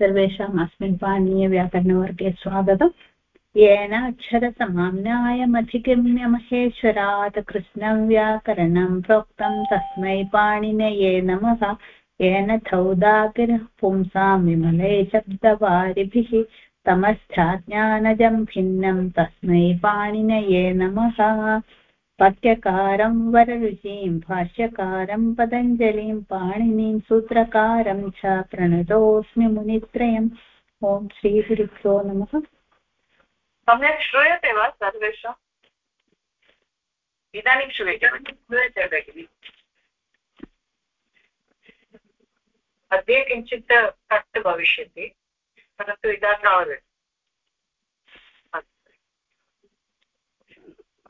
सर्वेषाम् अस्मिन् पाणीयव्याकरणवर्गे स्वागतम्। येन अक्षरसमाम्नायमधिगम्य महेश्वरात् कृष्णं व्याकरणं प्रोक्तं तस्मै पाणिनये नमः। येन धौदाकिरः पुंसां विमले शब्दवारिभिः तमश्चाज्ञानजं भिन्नं तस्मै पाणिनये नमः। वाक्यकारं वररुचिं भाष्यकारं पतञ्जलिं पाणिनीं सूत्रकारं च प्रणतोऽस्मि मुनित्रयम्। ॐ श्रीगुरुभ्यो नमः। सम्यक् श्रूयते वा सर्वेषाम् इदानीं श्रूयते श्रूयते भगिनि? अद्य किञ्चित् कट् भविष्यति परन्तु इदानीं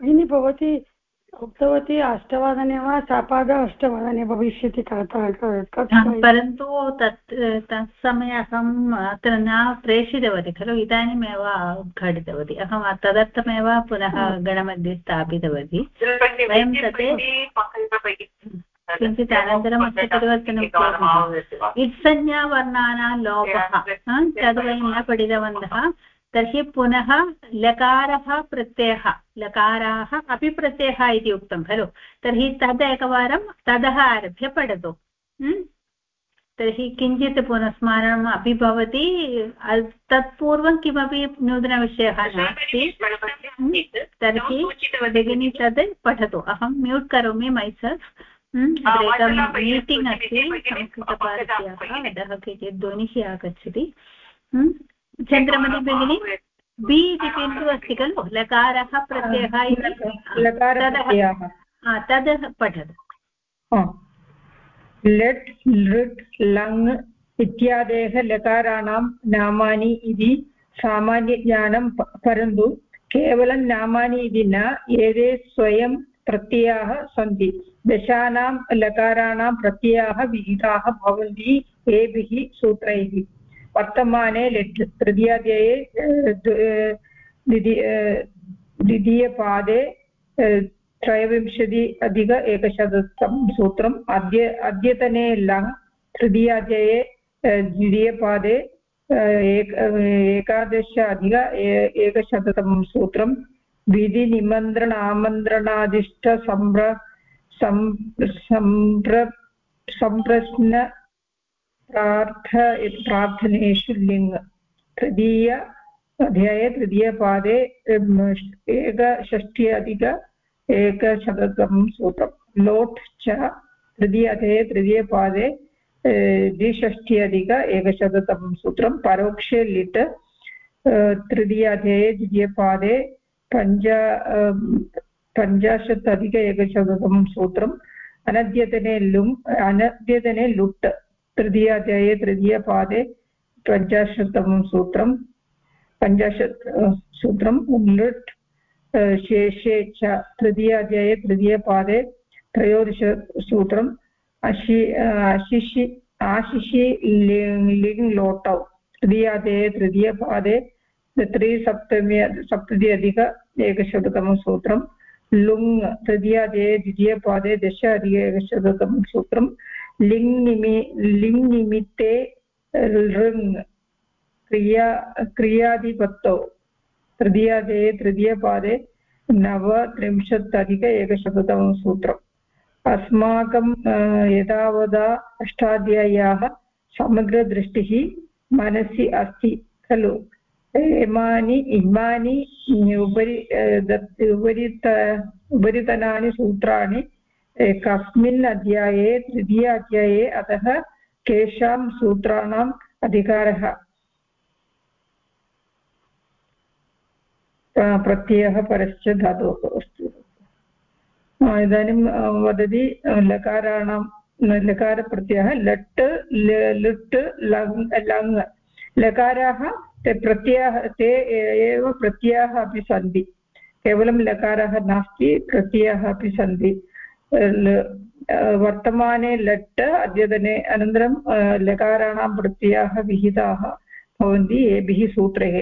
भगिनी भवती उक्तवती अष्टवादने वा सापाद अष्टवादने भविष्यति परन्तु तत् तत्समये अहम् अत्र न प्रेषितवती खलु इदानीमेव उद्घाटितवती। अहं तदर्थमेव पुनः गणमध्ये स्थापितवती। वयं तत् किञ्चित् अनन्तरम् अस्य परिवर्तनं इत्संज्ञावर्णानां लोपः तद् वयं न पठितवन्तः। तर्हि पुनः लकारः प्रत्ययः, लकाराः अपि प्रत्ययः इति उक्तं, खलु? तर्हि तद् एकवारं ततः आरभ्य पठतु। तर्हि किञ्चित् पुनस्मारणम् अपि भवति। तत्पूर्वं किमपि नूतनविषयः नास्ति। तर्हि भगिनी तद् पठतु। अहं म्यूट् करोमि मैसेल्फ् एकं मीटिङ्ग् अस्ति संस्कृतभारत्याः अतः किञ्चित् ध्वनिः आगच्छति। चन्द्रमणि भगिनि बि इति किन्तु अस्ति खलु? लकारः प्रत्ययः इति? तद् पठतु। लट् लृट् लङ् इत्यादयः लकाराणां नामानि इति सामान्यज्ञानं परन्तु केवलं नामानि इति न एते स्वयं प्रत्ययाः सन्ति। दशानां लकाराणां प्रत्ययाः विहिताः भवन्ति एभिः सूत्रैः। वर्तमाने लिट्, तृतीयाध्याये द्वितीयपादे त्रयोविंशति अधिक एकशतं सूत्रम् अद्य, अद्यतने लङ्, तृतीयाध्याये द्वितीयपादे एक एकादश अधिक एकशततमं सूत्रं विधिनिमन्त्रण आमन्त्रणादिष्टसम्प्र सम्प्र प्रार्थ प्रार्थनेषु लिङ् तृतीय अध्याये तृतीयपादे एकषष्टि अधिक एकशततमं सूत्रं लोट् च, तृतीय अध्याये तृतीयपादे द्विषष्टि अधिक एकशततमं सूत्रं परोक्षे लिट् तृतीयाध्याये द्वितीयपादे पञ्च पञ्चाशत् अधिक एकशततमं सूत्रम्। अनद्यतने लुङ्, अनद्यतने लुट्। तृतीयाध्याये तृतीयपादे पञ्चाशत्तमं सूत्रं, पञ्चाशत् सूत्रं लृट् शेषे च तृतीयाध्याये तृतीयपादे त्रयोदशसूत्रम् अशि अशिषि आशिषि लिङ् लोटौ तृतीयाध्याये तृतीयपादे त्रिसप्तमी सप्तति अधिक एकशततमं सूत्रं, लुङ् तृतीयाध्याये द्वितीयपादे दश अधिक एकशततमं सूत्रं लिङ् निमि लिङ् क्रिया क्रियाधिपत्तौ तृतीयाध्याये तृतीयपादे नवत्रिंशत् अधिक एकशततमं सूत्रम्। अस्माकं यदावदा अष्टाध्याय्याः समग्रदृष्टिः मनसि अस्ति खलु। इमानि इमानि, उपरि उपरित, उपरितनानि सूत्राणि कस्मिन् अध्याये, तृतीय अध्याये अतः केषां सूत्राणाम् अधिकारः। प्रत्ययः परश्च धातोः अस्तु इदानीं वदति लकाराणां, लकारप्रत्ययः लट् लुट्, लङ् लङ्। लकाराः ते प्रत्ययः, ते एव प्रत्ययाः अपि सन्ति। केवलं लकारः नास्ति, प्रत्ययाः अपि सन्ति। वर्तमाने लट् अद्यतने अनन्तरं लकाराणां प्रत्ययाः विहिताः भवन्ति एभिः सूत्रैः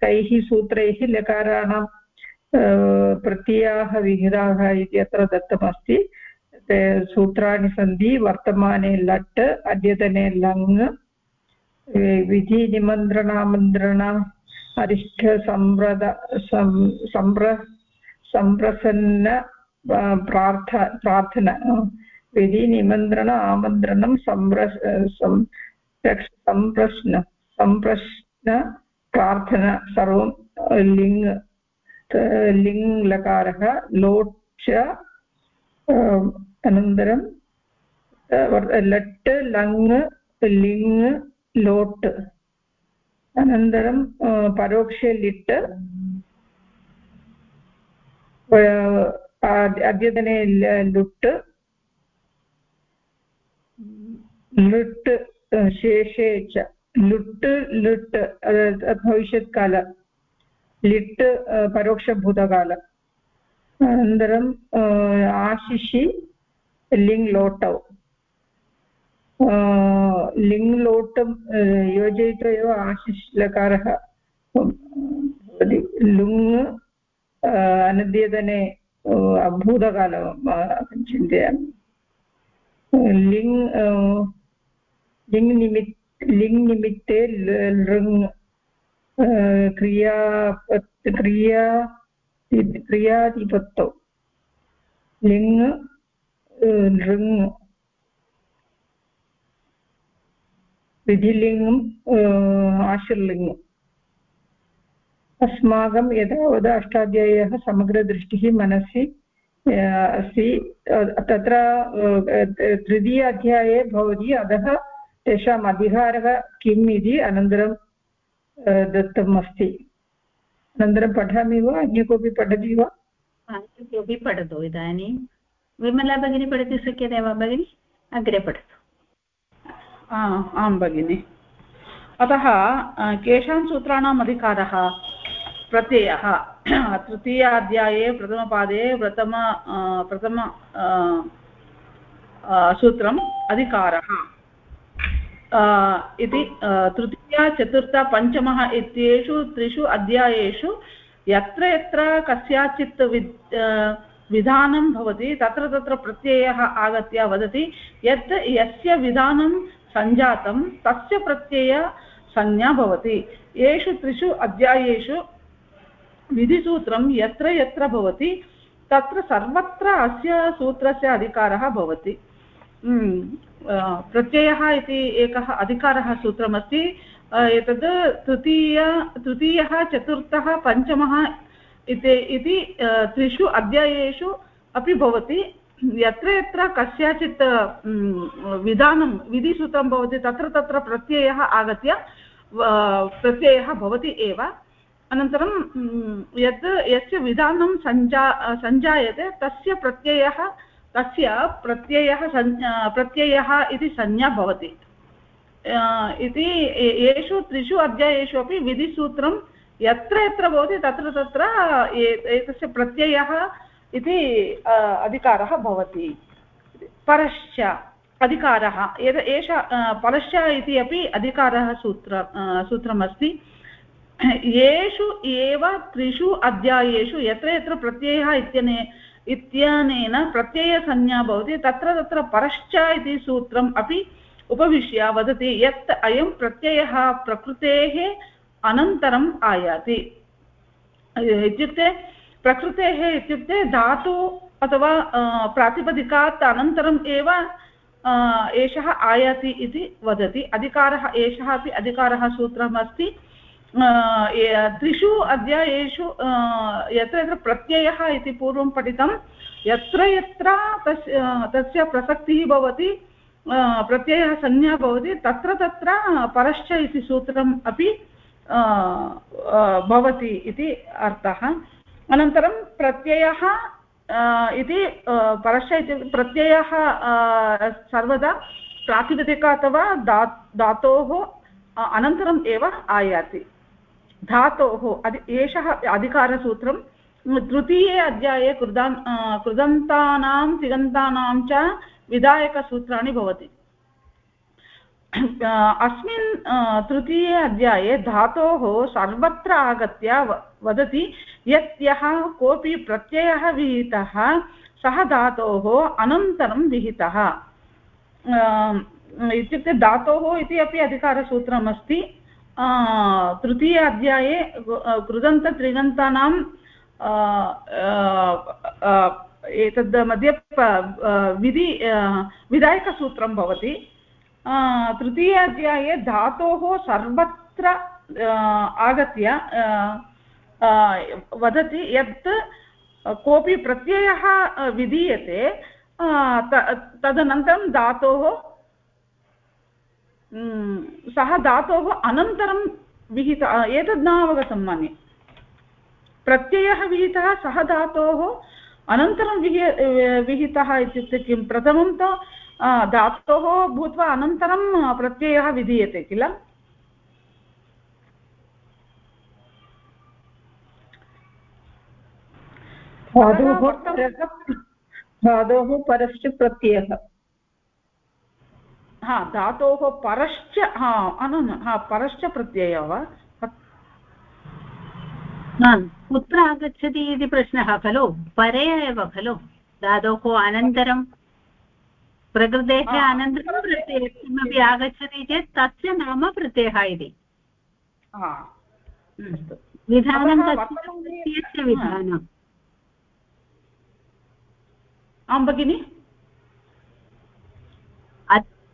कैः सूत्रैः लकाराणां प्रत्ययाः विहिताः इति अत्र दत्तमस्ति सूत्राणि सन्ति वर्तमाने लट् अद्यतने लङ् विधिनिमन्त्रणामन्त्रण अरिष्ठसम्प्रद सम्प्र सम्प्रसन्न प्रार्थ प्रार्थना विधिनिमन्त्रण आमन्त्रणं सम्प्र सम्प्रश्न सम्प्रश्न प्रार्थना सर्वं लिङ् लिङ् लकारः लोट् च अनन्तरं लट् लङ् लिङ् लोट् अनन्तरं परोक्षे लिट् अद्यतने लुट् लुट् शेषे च लुट् लुट् भविष्यत्काल लिट् परोक्षभूतकाल अनन्तरं आशिषि लिङ् लोटौ लिङ् लोटं योजयित्वा एव आशिष् लकारः लुङ् अनद्यतने भूतकालं चिन्तयामि लिङ् लिङ् निमित् लिङ् निमित्ते लृङ् क्रिया क्रिया क्रियाधिपत्तौ लिङ् लृङ् विधिलिङ्गम् आशीर्लिङ्गम् अस्माकं यदावद् अष्टाध्याय्याः समग्रदृष्टिः मनसि अस्ति तत्र तृतीय अध्याये भवति अतः तेषाम् अधिकारः किम् इति अनन्तरं दत्तम् अस्ति अनन्तरं पठामि वा? अन्य कोऽपि पठति वा? कोऽपि पठतु इदानीं। विमला भगिनी पठति शक्यते वा भगिनि? अग्रे पठतु। आं भगिनि। अतः केषां सूत्राणाम् अधिकारः? प्रत्ययः। तृतीयाध्याये प्रथमपादे प्रथम प्रथम सूत्रम् अधिकारः। इति तृतीया, चतुर्थ, पञ्चमः इत्येषु त्रिषु अध्यायेषु यत्र यत्र कस्याचित् विद् विधानं भवति, तत्र तत्र प्रत्ययः आगत्य वदति, यत् यस्य विधानं सञ्जातं, तस्य प्रत्ययसंज्ञा भवति। येषु त्रिषु अध्यायेषु विधिसूत्रं यत्र यत्र भवति, तत्र सर्वत्र अस्य सूत्रस्य अधिकारः भवति। प्रत्ययः इति एकः अधिकारः सूत्रमस्ति। एतद् तृतीय, तृतीयः, चतुर्थः, पञ्चमः इति इति त्रिषु अध्यायेषु अपि भवति। यत्र यत्र कस्याचित् विधानं, विधिसूत्रं भवति, तत्र तत्र प्रत्ययः आगत्य प्रत्ययः भवति एव। अनन्तरं यत् यस्य विधानं सञ्जा, सञ्जायते, तस्य प्रत्ययः तस्य प्रत्ययः प्रत्ययः इति संज्ञा भवति। इति येषु त्रिषु अध्यायेषु अपि विधिसूत्रं यत्र यत्र भवति, तत्र तत्र एतस्य प्रत्ययः इति अधिकारः भवति। परश्च अधिकारः एषा परश्च इति अपि अधिकारः सूत्र सूत्रमस्ति। येषु एव त्रिषु अध्यायेषु यत्र यत्र प्रत्ययः इत्यने इत्यनेन प्रत्ययसंज्ञा भवति, तत्र तत्र परश्च इति सूत्रम् अपि उपविश्य वदति, यत् अयं प्रत्ययः प्रकृतेः अनन्तरम् आयाति। इत्युक्ते प्रकृतेः इत्युक्ते धातु अथवा प्रातिपदिकात् अनन्तरम् एव एषः आयाति इति वदति। अधिकारः, एषः अपि अधिकारः सूत्रम् अस्ति त्रिषु अध्यायेषु यत्र यत्र प्रत्ययः इति पूर्वं पठितं, यत्र यत्र तस्य तस्य प्रसक्तिः भवति प्रत्ययः संज्ञा भवति, तत्र तत्र परश्च इति सूत्रम् अपि भवति इति अर्थः। अनन्तरं प्रत्ययः इति परश्च इति प्रत्ययः सर्वदा प्रातिपदिक अथवा धा, धातोः अनन्तरम् एव आयाति। धातोः एषः अधिकारसूत्रं, तृतीये अध्याये कृदान् कृदन्तानां, तिगन्तानां च विधायकसूत्राणि भवति। अस्मिन् तृतीये अध्याये धातोः सर्वत्र आगत्य वदति यत् यः कोऽपि प्रत्ययः विहितः, सः धातोः अनन्तरं विहितः। इत्युक्ते धातोः इति अपि अधिकारसूत्रम् अस्ति तृतीय अध्याये कृदन्तत्रिगन्तानां एतद् मध्ये विधि विधायकसूत्रं भवति। तृतीय अध्याये धातोः सर्वत्र आगत्य वदति यत् कोऽपि प्रत्ययः विधीयते तदनन्तरं धातोः सः धातोः अनन्तरं विहित एतद् न अवगतं मन्ये। प्रत्ययः विहितः सः धातोः अनन्तरं विहि विहितः इत्युक्ते किं? प्रथमं तु धातोः भूत्वा अनन्तरं प्रत्ययः विधीयते किल? धातोः परश्च प्रत्ययः। हा धातोः परश्च हा न हा परश्च प्रत्ययः वा? कुत्र आगच्छति इति प्रश्नः खलु? परे एव खलु? धातोः अनन्तरं प्रकृतेः अनन्तरं प्रत्ययः किमपि आगच्छति चेत् तस्य नाम प्रत्ययः इति। विधानं तस्य विधानम् आं भगिनि?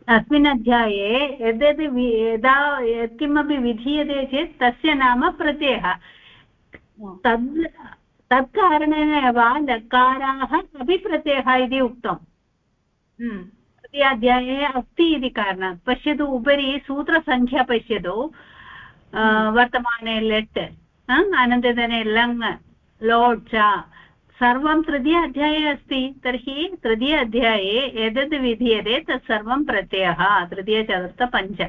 अस्मिन् अध्याये यद्यद् यदा यत्किमपि विधीयते चेत् तस्य नाम प्रत्ययः। तद् तत्कारणेन एव लकाराः अपि प्रत्ययः इति उक्तम्। हम्म। अध्याये अस्ति इति कारणात्। पश्यतु उपरि सूत्रसङ्ख्या पश्यतु। वर्तमाने लेट् अनन्तरने लङ् लोट् च सर्वं तृतीय अध्याये अस्ति तर्हि तृतीय अध्याये यदद् विधीयते तत् सर्वं प्रत्ययः तृतीय चतुर्थ पञ्च।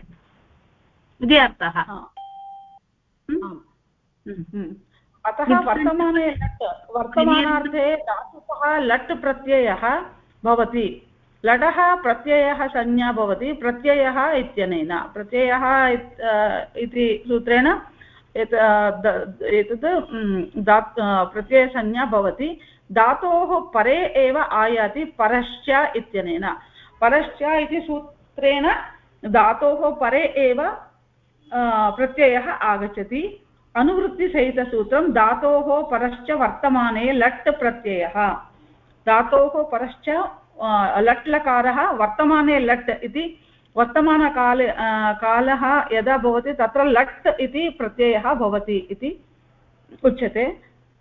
इति अर्थः हम्म? हम्म। अतः वर्तमाने लट् वर्तमानार्थे धातुकः लट् प्रत्ययः भवति। लटः प्रत्ययः संज्ञा भवति प्रत्ययः इत्यनेन। प्रत्ययः इति सूत्रेण एतत् प्रत्ययसंज्ञा भवति। धातोः परे एव आयाति परश्च इत्यनेन। परश्च इति सूत्रेण धातोः परे एव प्रत्ययः आगच्छति। अनुवृत्तिसहितसूत्रं धातोः परश्च वर्तमाने लट् प्रत्ययः। धातोः परश्च लट् लकारः वर्तमाने लट् इति वर्तमानकाले कालः यदा भवति तत्र लट् इति प्रत्ययः भवति इति उच्यते।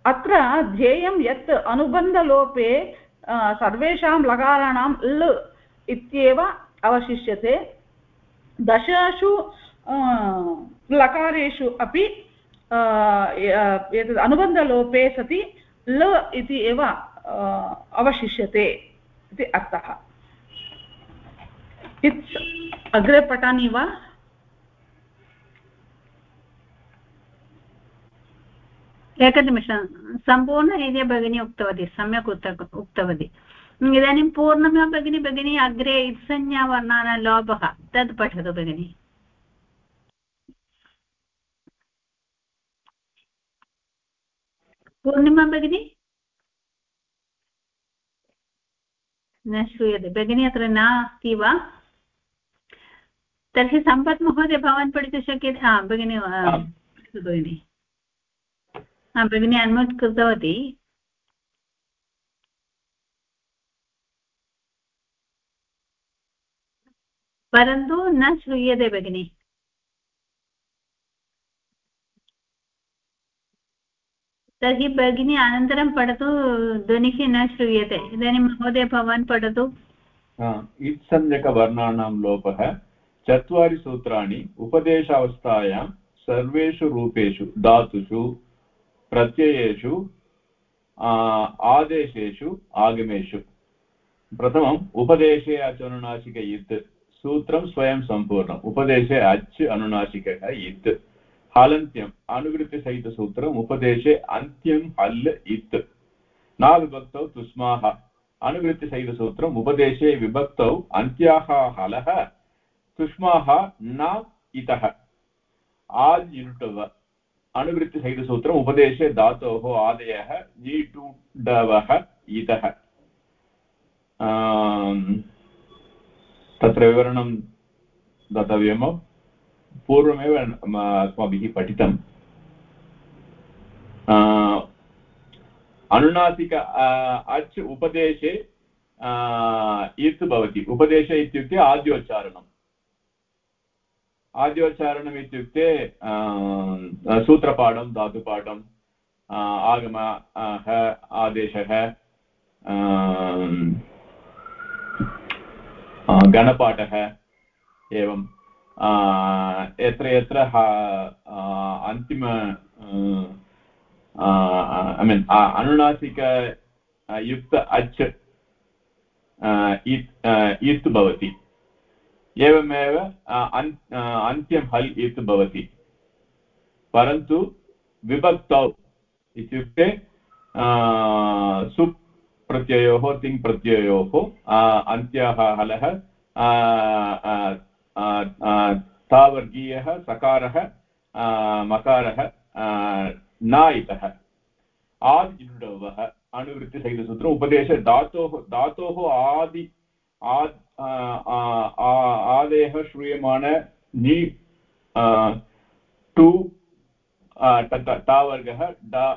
अत्र ध्येयं यत् अनुबन्धलोपे सर्वेषां लकाराणां ल इत्येव अवशिष्यते। दशसु लकारेषु अपि एतद् अनुबन्धलोपे सति ल इति एव अवशिष्यते इति अर्थः। इत्स् अग्रे पठामि वा? एकनिमिषं सम्पूर्णरीत्या भगिनी उक्तवती, सम्यक् उक्त, उक्तवती। इदानीं पूर्णिमा भगिनी भगिनी अग्रे इत्संज्ञावर्णानां लोभः? तद् पठतु भगिनी। पूर्णिमा भगिनी? न श्रूयते। भगिनी, अत्र नास्ति वा? तर्हि सम्पत् महोदय भवान् पठितुं शक्यते? हा भगिनी भगिनि। हा भगिनी अन्म्यूट् कृतवती। परन्तु न श्रूयते भगिनि। तर्हि भगिनी अनन्तरं पठतु ध्वनिः न श्रूयते। इदानीं महोदय भवान् पठतु। इत्सञ्जकवर्णानां लोपः। चत्वारि सूत्राणि उपदेशावस्थायां सर्वेषु रूपेषु, धातुषु, प्रत्ययेषु आदेशेषु, आगमेषु। प्रथमम्, उपदेशे अच् अनुनासिक इत्। सूत्रं स्वयं सम्पूर्णम्। उपदेशे अच् अनुनासिकः इत्। हलन्त्यम् अनुवृत्तिसहितसूत्रम् उपदेशे अन्त्यं हल् इत्। न तुस्माः अनुवृत्तिसहितसूत्रम् उपदेशे विभक्तौ अन्त्याः हलः। तुष्माः न इतः। आल् इरुटव अनुवृत्तिसहितसूत्रम् उपदेशे धातोः आदयः नीटुडवः इतः। तत्र विवरणं दातव्यं पूर्वमेव अस्माभिः पठितम्। अनुनासिक अच् उपदेशे इत् भवति। उपदेश इत्युक्ते आद्योच्चारणम्। आद्योच्चारणम् इत्युक्ते सूत्रपाठं धातुपाठम् आगम ह, आदेशः गणपाठः एवं यत्र यत्र अन्तिम ऐ मीन् अनुनासिक युक्त अच् इत् भवति। एवमेव अन् अन्त्यं हल् इत् भवति। परन्तु विभक्तौ इत्युक्ते सुप् प्रत्ययोः तिङ् प्रत्ययोः अन्त्यः हलः तावर्गीयः, सकारः मकारः न इतः आदि अनुवृत्तिसहितसूत्रम् उपदेश धातोः धातोः आदि आदयः श्रूयमाण नि टु तावर्गः ड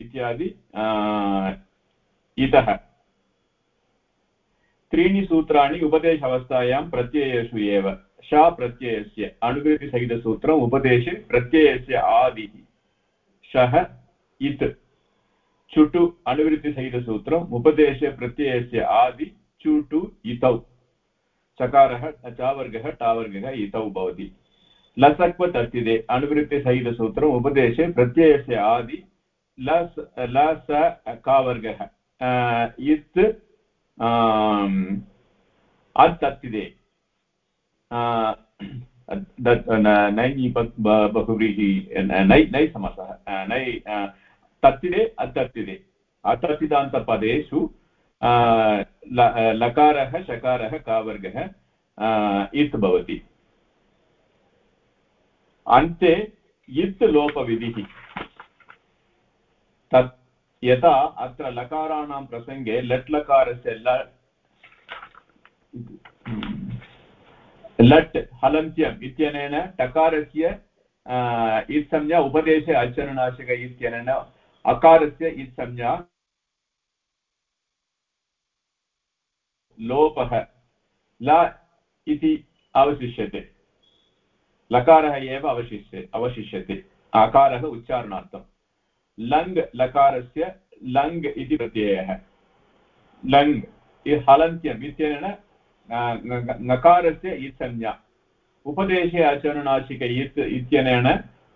इत्यादि इतः। त्रीणि सूत्राणि उपदेश अवस्थायां प्रत्ययेषु एव। शा प्रत्ययस्य अनुवृत्तिसहितसूत्रम् उपदेशे प्रत्ययस्य आदिः। शः, इत्। चुटु अनुवृत्तिसहितसूत्रम् उपदेशे प्रत्ययस्य आदि चुटु इतौ। चकारः चावर्गः टावर्गः इतौ भवति। लसक्व तस्तिदे अनुवृत्तिसहितसूत्रम् उपदेशे प्रत्ययस्य आदि लस्, लस कावर्गः इत् अत्तत्तिदे नै बहुव्रीहि, नै नै समासः नै तत्तिदे अतत्तिदे अतत्तिदान्तपदेषु लकारः, शकारः, कावर्गः इत् भवति। अन्ते इत् लोपविधिः। तत् यथा अत्र लकाराणां प्रसङ्गे लट् लकारस्य लट् हलन्त्यम् इत्यनेन टकारस्य इत्संज्ञा, उपदेशे अचरणाशक इत्यनेन अकारस्य इत्संज्ञा लोपः ल इति अवशिष्यते। लकारः एव अवशिष्य अवशिष्यते। अकारः उच्चारणार्थं लङ् लकारस्य लङ् इति प्रत्ययः। लङ् हलन्त्यम् इत्यनेन ङकारस्य इत्संज्ञा। उपदेशे आचरणाशिक इत् इत्यनेन,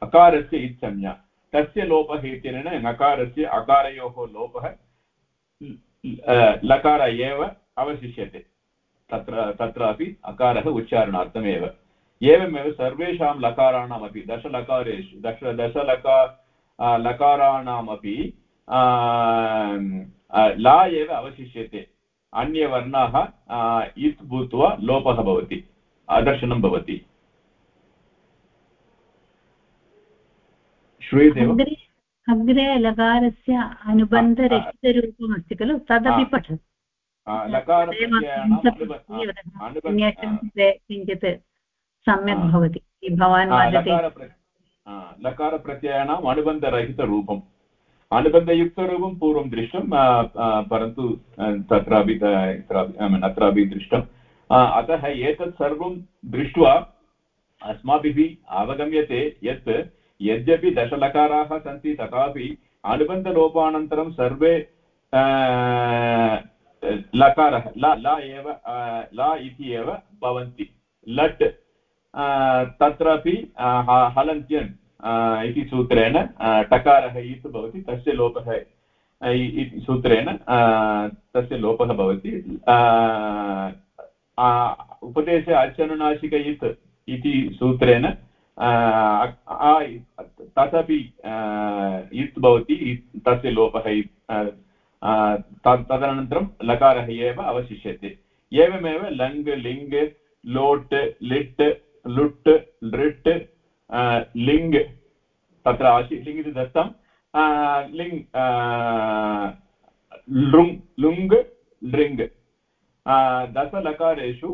अकारस्य इत्संज्ञा। तस्य लोपः इत्यनेन, ङकारस्य अकारयोः लोपः लकार एव अवशिष्यते। तत्र तत्रापि अकारः उच्चारणार्थमेव। एवमेव सर्वेषां लकाराणामपि दशलकारेषु दश दशलका लकाराणामपि ला एव अवशिष्यते। अन्यवर्णाः इत् भूत्वा लोपः भवति अदर्शनं भवति। श्रूयते वा? अग्रे लकारस्य अनुबन्धरहितरूपमस्ति खलु? तदपि पठतु। किञ्चित् सम्यक् भवति भवान् वदति लकारप्रत्ययानाम् अनुबन्धरहितरूपम् अनुबन्धयुक्तरूपं पूर्वं दृष्टं परन्तु तत्रापि अत्रापि दृष्टम् अतः एतत् सर्वं दृष्ट्वा अस्माभिः अवगम्यते यत् यद्यपि दशलकाराः सन्ति तथापि अनुबन्धलोपानन्तरं सर्वे लकारः, ल, ला एव ला इति एव भवन्ति। लट् तत्रापि हलन्त्यन् इति सूत्रेण टकारः इति भवति, तस्य लोपः इति सूत्रेण तस्य लोपः भवति। उपदेशे अचनुनाशिक इत् इति सूत्रेण तदपि इत् भवति तस्य लोपः तदनन्तरं लकारः एव अवशिष्यते। एवमेव लङ् लिङ् लोट्, लिट्, लुट्, लृट् लिङ्, तत्र आसि लिङ् इति दत्तं। लिङ् लृङ्, लुङ्, लृङ्। दशलकारेषु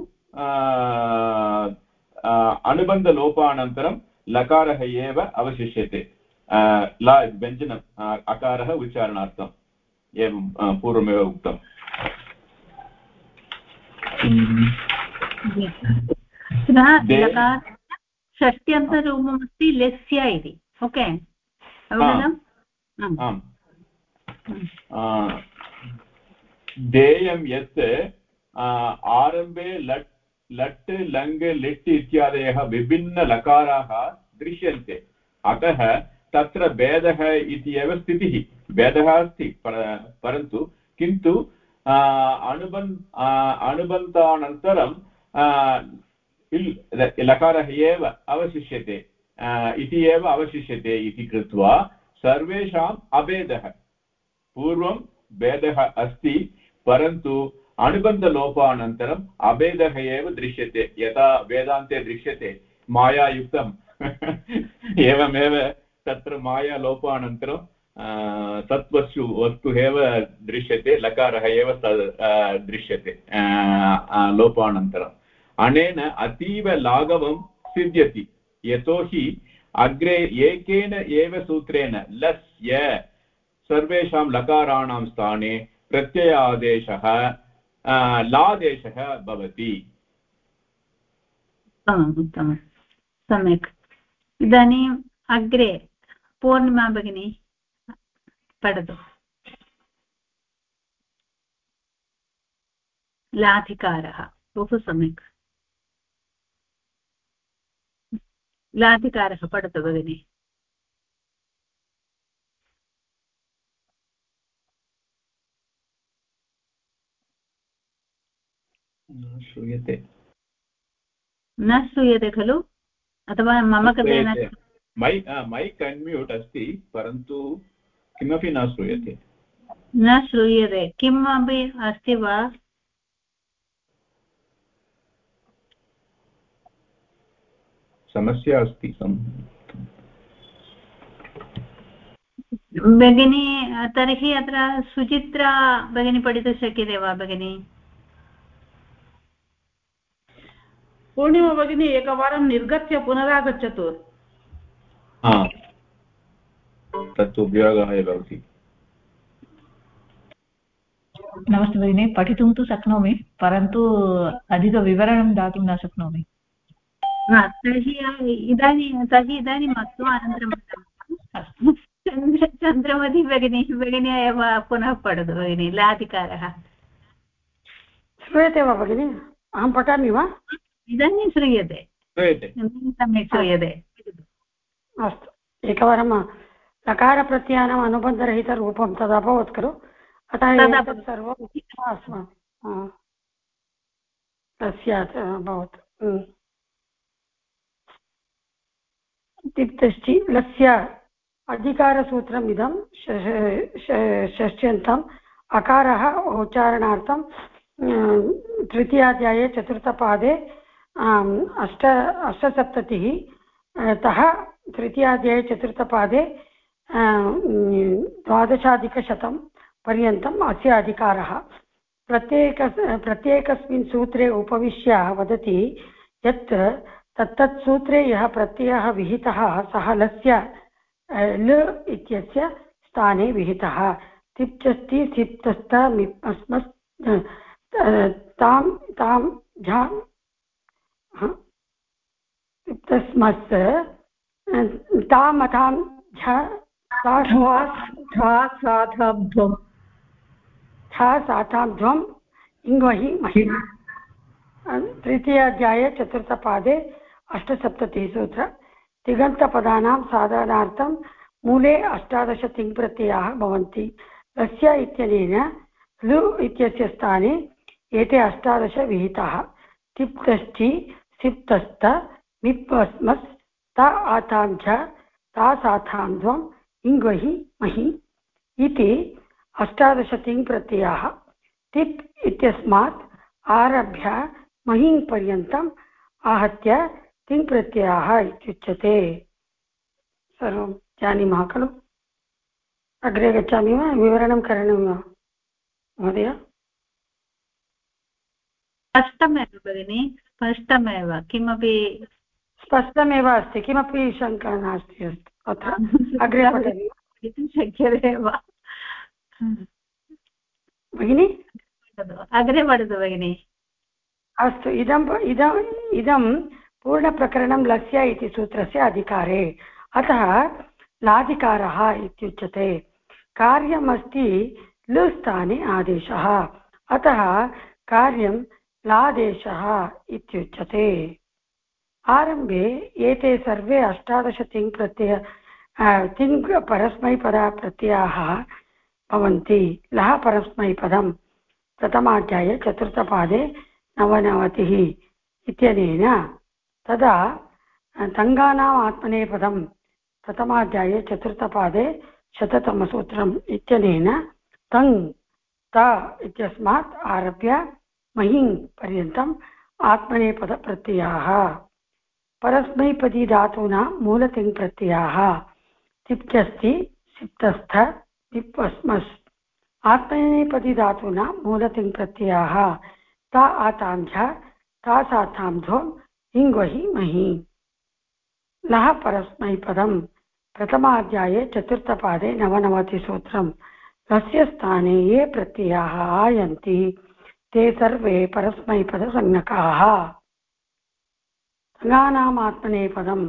अनुबन्धलोपानन्तरं लकारः एव अवशिष्यते। ला व्यञ्जनम् अकारः उच्चारणार्थम्। एवं पूर्वमेव उक्तम् षष्ट्यन्तरूपमस्ति लस्य इति ओके आम् देयं यत् आरम्भे लट् लट् लङ् लिट् इत्यादयः विभिन्नलकाराः दृश्यन्ते अतः तत्र भेदः इति एव स्थितिः। भेदः अस्ति परन्तु, किन्तु अनुबन् अनुबन्धानन्तरं लकारः एव अवशिष्यते इति एव अवशिष्यते इति कृत्वा सर्वेषाम् अभेदः। पूर्वं भेदः अस्ति, परन्तु अनुबन्धलोपानन्तरम् अभेदः एव दृश्यते। यथा वेदान्ते दृश्यते, मायायुक्तम्। एवमेव तत्र मायालोपानन्तरं तत् वस्तु एव दृश्यते, लकारः एव दृश्यते लोपानन्तरम्। अनेन अतीव लाघवं सिद्ध्यति। यतोहि अग्रे एकेन एव सूत्रेण लस् य, सर्वेषां लकाराणां स्थाने प्रत्यय आदेशः लादेशः भवति। सम्यक्। इदानीम् अग्रे पूर्णिमा भगिनी पठतु लाधिकारः बहु सम्यक् लाधिकारः पठतु भगिनि श्रूयते न श्रूयते खलु अथवा मम कृते मैक् मैक् अन्म्यूट् अस्ति परन्तु किमपि न श्रूयते। न श्रूयते। किमपि अस्ति वा? समस्या अस्ति भगिनी तर्हि अत्र सुचित्रा भगिनी पठितुं शक्यते वा भगिनी? पूर्णिमा भगिनी एकवारं निर्गत्य पुनरागच्छतु। तत् उपयोगः एव भवति नमस्ते भगिनि पठितुं तु शक्नोमि परन्तु अधिकविवरणं दातुं न शक्नोमि। तर्हि इदानीं तर्हि इदानीम् अस्तु अनन्तरं चन्द्र चन्द्रमती भगिनी भगिनी एव पुनः पठतु भगिनि लाधिकारः। श्रूयते वा भगिनि? अहं पठामि वा? इदानीं श्रूयते। सम्यक् श्रूयते। अस्तु। एकवारं लकारप्रत्ययानाम् अनुबन्धरहितरूपं तदभवत् खलु। अतः एतत् सर्वं तस्यात् अभवत् तिप्तश्चि लस्य अधिकारसूत्रम् इदं षष्ट्यन्तम् अकारः उच्चारणार्थं तृतीयाध्याये चतुर्थपादे अष्ट अष्टसप्ततिः तः तृतीयाध्याये चतुर्थपादे द्वादशाधिकशतं पर्यन्तम् अस्य अधिकारः प्रत्येक, प्रत्येकस्मिन् सूत्रे उपविश्य वदति यत् तत्तत् सूत्रे यः प्रत्ययः विहितः, सः लस्य ल इत्यस्य स्थाने विहितः। तिप्चस्ति सिप्तस्त मिप्मस्मस् तां तां झा तिप्तस्मस् तामतां झ साताब्ध्वम् इङ्वहि महि। तृतीयाध्याये चतुर्थपादे अष्टसप्ततिः सूत्र तिङन्तपदानां साधनार्थं मूले अष्टादश तिङ्प्रत्ययाः भवन्ति। तस्य इत्यनेन लु इत्यस्य स्थाने एते अष्टादश विहिताः। तिप्तश्चि सिप्तस्त मिप्वस्मस् त आतां च तासाथां ध्वम् इङ्वहि महि इति अष्टादश तिङ्प्रत्ययाः तिप् इत्यस्मात् आरभ्य महिं पर्यन्तम् आहत्य तिङ्प्रत्ययाः इत्युच्यते। सर्वं जानीमः खलु? अग्रे गच्छामि वा? विवरणं करणीयं वा? महोदय? स्पष्टमेव भगिनि, स्पष्टमेव। किमपि स्पष्टमेव अस्ति किमपि शङ्का नास्ति अस्तु अत्र अग्रे पठति। शक्यते वा? भगिनि? अग्रे वदतु भगिनि। अस्तु इदम् इदम् इदं पूर्णप्रकरणं लस्य इति सूत्रस्य अधिकारे। अतः लाधिकारः इत्युच्यते। कार्यमस्ति लु स्थाने आदेशः। अतः कार्यं लादेशः इत्युच्यते। आरम्भे एते सर्वे अष्टादश तिङ् प्रत्यय तिङ् परस्मैपदप्रत्ययाः भवन्ति। लः परस्मैपदं प्रथमाध्याये चतुर्थपादे नवनवतिः इत्यनेन तदा तङ्गानाम् आत्मनेपदं प्रथमाध्याये चतुर्थपादे शततमसूत्रम् इत्यनेन तङ्, त इत्यस्मात् आरभ्य महिङ् पर्यन्तम् आत्मनेपदप्रत्ययाः परस्मैपदी धातूनां मूलतिङ्प्रत्ययाः। तिप्त्यस्ति सिप्तस्थ आत्मनेपदी धातूनां मूलतिङ्प्रत्ययाः। ता आताञ्झ ता साताञ्झो हिङ्वहि महि। लः परस्मैपदं प्रथमाध्याये चतुर्थपादे नवनवतिसूत्रम्। तस्य स्थाने ये प्रत्ययाः आयन्ति, ते सर्वे परस्मैपदसंज्ञकाः सङ्गानाम् आत्मनेपदं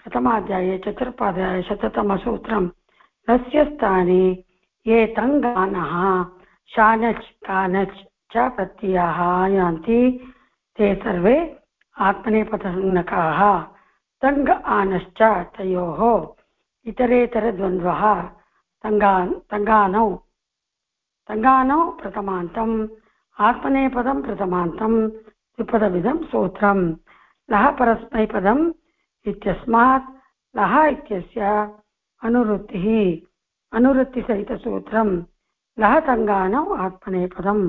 प्रथमाध्याये चतुर्पादाय शततमसूत्रं तस्य स्थाने ये तङ्गानः शानच् कानच् च प्रत्ययाः आयान्ति ते सर्वे आत्मनेपदसंज्ञकाः। तङ्ग आनश्च तयोः, इतरेतरद्वन्द्वः। तङ्गान्, तङ्गानौ तङ्गानौ प्रथमान्तम् आत्मनेपदं प्रथमान्तं द्विपदमिदं सूत्रं लः परस्मैपदम् इत्यस्मात् लः इत्यस्य अनुवृत्तिः अनुवृत्तिसहितसूत्रं लः तङ्गानौ आत्मनेपदम्।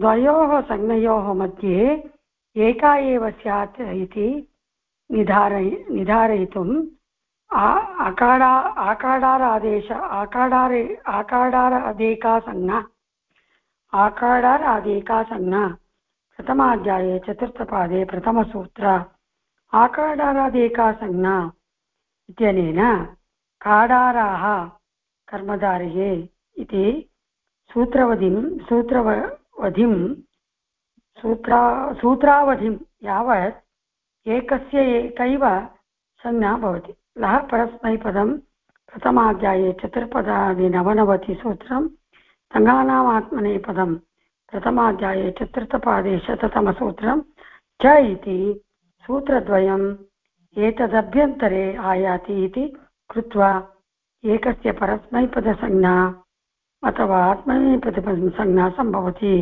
द्वयोः संज्ञयोः मध्ये एका एव स्यात् इति निधारय निधारयितुं आकाडा आकाडारादेश आकाडारे आकाडारादेका संज्ञा। प्रथमाध्याये चतुर्थपादे प्रथमसूत्र। आकाडारादेका संज्ञा इत्यनेन काडाराः कर्मधारये इति सूत्रवधिं सूत्रवधिं, सूत्रा, सूत्रावधिं यावत् एकस्य एकैव संज्ञा भवति। लः परस्मैपदं प्रथमाध्याये चतुर्पदादिनवनवतिसूत्रं सङ्गानाम् आत्मनेपदं प्रथमाध्याये चतुर्थपादे शततमसूत्रं च इति सूत्रद्वयम् एतदभ्यन्तरे आयाति इति कृत्वा एकस्य परस्मैपदसंज्ञा अथवा आत्मनेपदसंज्ञा सम्भवति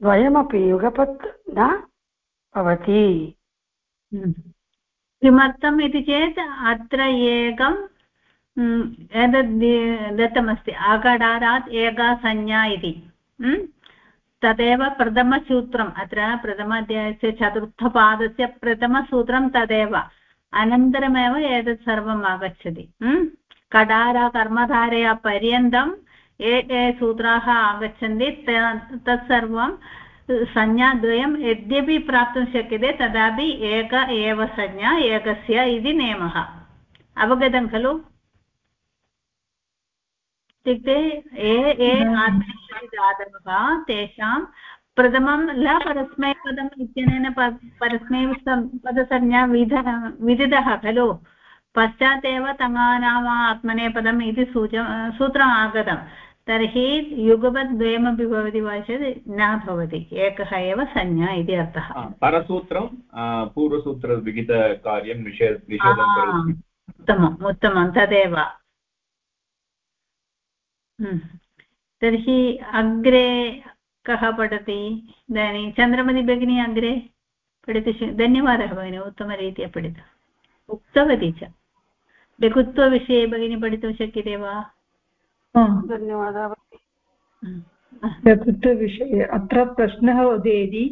द्वयमपि युगपत् न भवति। किमर्थम् इति चेत् अत्र एकं एतद् दत्तमस्ति, आगडारात् एका संज्ञा इति तदेव प्रथमसूत्रम्, अत्र प्रथमाध्यायस्य चतुर्थपादस्य प्रथमसूत्रं तदेव। अनन्तरमेव एतत् सर्वम् आगच्छति। कडारा ये ये सूत्राः आगच्छन्ति। तत्सर्वं संज्ञाद्वयं यद्यपि प्राप्तुं शक्यते तदापि एक एव संज्ञा, एकस्य इति नियमः। अवगतं खलु? इत्युक्ते ये ये आत्मनिधातवः तेषां प्रथमं ल परस्मैपदम् इत्यनेन परस्मैपदसंज्ञा विध विदितः खलु। पश्चात् एव तङ्गानाम आत्मनेपदम् इति सूच सूत्रम् आगतम् तर्हि युगपद्वयमपि भवति वा चेत् न भवति। एकः एव संज्ञा इति अर्थः। परसूत्रं पूर्वसूत्रविहितकार्यं निषेध निषेधं उत्तमम् उत्तमं तदेव। तर्हि अग्रे कः पठति? इदानीं चन्द्रमति भगिनी अग्रे पठति धन्यवादः भगिनी उत्तमरीत्या पठित। उक्तवती च। लघुत्वविषये भगिनी पठितुं शक्यते वा? धन्यवादः चतुर्थविषये अत्र प्रश्नः वदेति।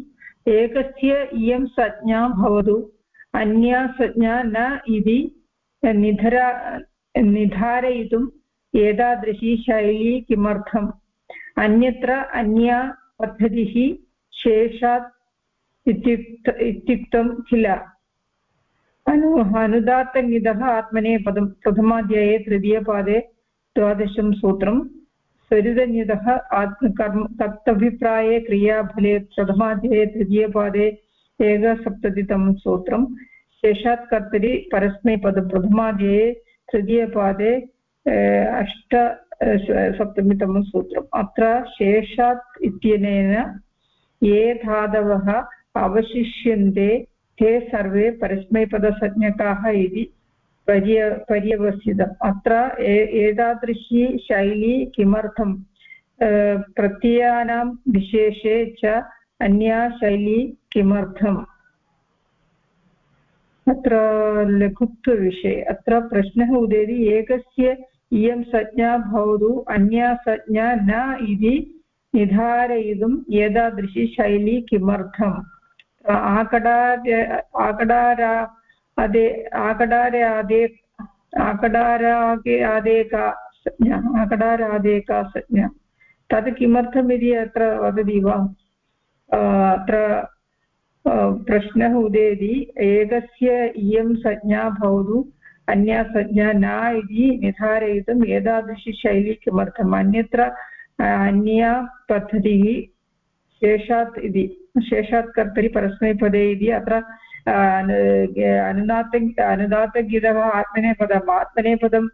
एकस्य इयं संज्ञा भवतु अन्या संज्ञा न इति निधरा निधारयितुम् एतादृशी शैली किमर्थम्? अन्यत्र अन्या पद्धतिः शेषात् इत्युक्त, इत्युक्तं किल? अनु, अनुदात्तनिदः आत्मनेपदं प्रथमाध्याये तृतीयपादे द्वादशं सूत्रं स्वरितनिदः आत्मकर्म, कर्तव्यप्राये क्रियाफले प्रथमाध्याये तृतीयपादे एकसप्ततितमं सूत्रं, शेषात् कर्तरि परस्मैपदं प्रथमाध्याये तृतीयपादे अष्ट सप्तमितमं सूत्रम्। अत्र शेषात् इत्यनेन ये धातवः अवशिष्यन्ते, ते सर्वे परस्मैपदसंज्ञकाः इति पर्य पर्यवसितम् अत्र एतादृशी शैली किमर्थं प्रत्ययानां विशेषे च अन्या शैली किमर्थम्? अत्र लघुत्वविषये। अत्र प्रश्नः उदेति, एकस्य इयं संज्ञा भवतु, अन्या संज्ञा न इति निधारयितुम् एतादृशी शैली किमर्थम्? आकडारा संज्ञा आकडारादेका संज्ञा। तत् किमर्थम् इति अत्र वदति वा? अत्र प्रश्नः उदेति, एकस्य इयं संज्ञा भवतु अन्या संज्ञा न इति निर्धारयितुम् एतादृशी शैली किमर्थम् अन्यत्र अन्या पद्धतिः शेषात् इति शेषात् कर्तरि परस्मैपदे इति अत्र अनुदात्त अनुदात्तगिरः आत्मनेपदम् आत्मनेपदं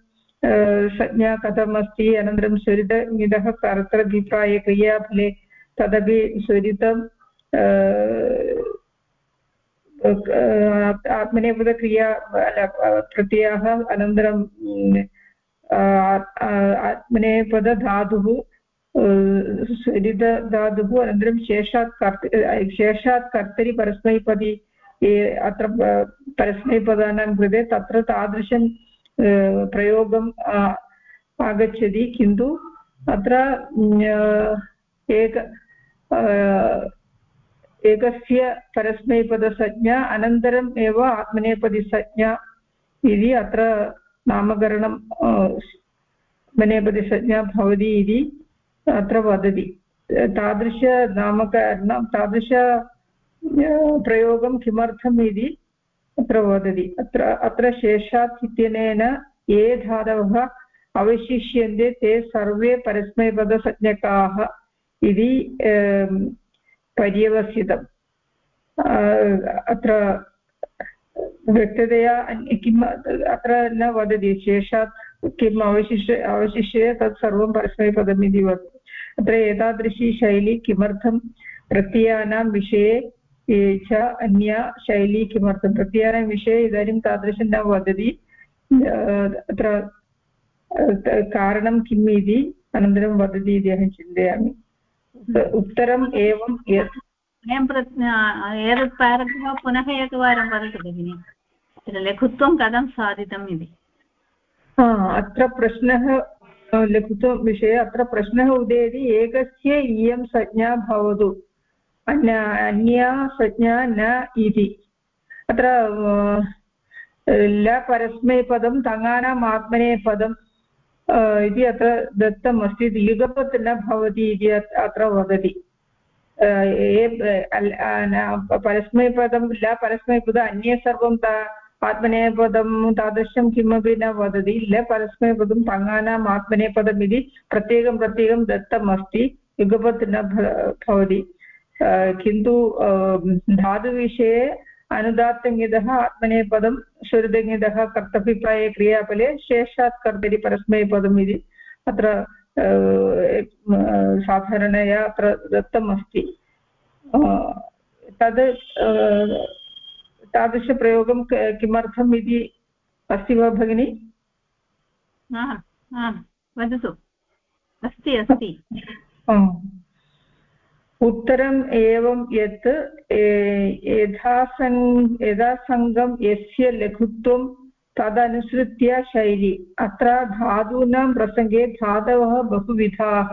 संज्ञा कथम् अस्ति अनन्तरं स्वरितगिदः कर्तृभिप्राये क्रियाफले तदपि स्वरितं आत्मनेपदक्रिया प्रत्ययः अनन्तरं आत्मनेपदधातुः स्वरितधातुः अनन्तरं शेषात् कर्त शेषात् कर्तरि परस्मैपदी अत्र परस्मैपदानां कृते तत्र तादृशं प्रयोगम् आगच्छति, किन्तु अत्र एक एकस्य परस्मैपदसंज्ञा, अनन्तरम् एव आत्मनेपदिसंज्ञा इति अत्र नामकरणं आत्मनेपदिसंज्ञा भवति इति अत्र वदति. तादृशनामकरणं तादृश प्रयोगं किमर्थम् इति अत्र वदति. अत्र अत्र शेषात् इत्यनेन ये धातवः अवशिष्यन्ते ते सर्वे परस्मैपदसंज्ञकाः इति पर्यवसितम्। अत्र व्यक्ततया किम् अत्र न वदति, शेषात् किम् अवशिष्य अवशिष्य तत् सर्वं परस्मैपदम् वदति। अत्र एतादृशी शैली किमर्थं? प्रत्ययानां विषये च अन्या शैली किमर्थं? प्रत्ययानां विषये इदानीं तादृशं न वदति। अत्र कारणं किम् इति अनन्तरं वदति इति अहं चिन्तयामि। उत्तरम् एवं यत् एतत् पारग्राफ् पुनः एकवारं वदतु भगिनि। लघुत्वं कथं साधितम् इति? अत्र प्रश्नः लघुत्वविषये अत्र प्रश्नः उदेति एकस्य इयं संज्ञा भवतु। अन्य अन्या संज्ञा न इति। अत्र ल परस्मैपदं तङानाम् आत्मनेपदम् इति अत्र दत्तम् अस्ति युगपत् न भवति इति अत्र वदति। परस्मैपदं ल परस्मैपद, अन्ये सर्वं आत्मनेपदं, तादृशं किमपि न वदति। ल परस्मैपदं, पङ्गानाम् आत्मनेपदम् इति प्रत्येकं प्रत्येकं दत्तम् अस्ति युगपत् न भवति। किन्तु धातुविषये अनुदात्तङ्गितः आत्मनेपदं श्रुतङ्गितः कर्तभिप्राये क्रियाफले शेषात् कर्तरि परस्मैपदम् इति अत्र साधारणया अत्र दत्तम् अस्ति तद् तादृशप्रयोगं किमर्थम् इति अस्ति वा भगिनि वदतु अस्ति अस्ति उत्तरम् एवं यत् यथासङ् यथासङ्गं यस्य लघुत्वं तदनुसृत्य शैली। अत्र धातूनां प्रसङ्गे धातवः बहुविधाः।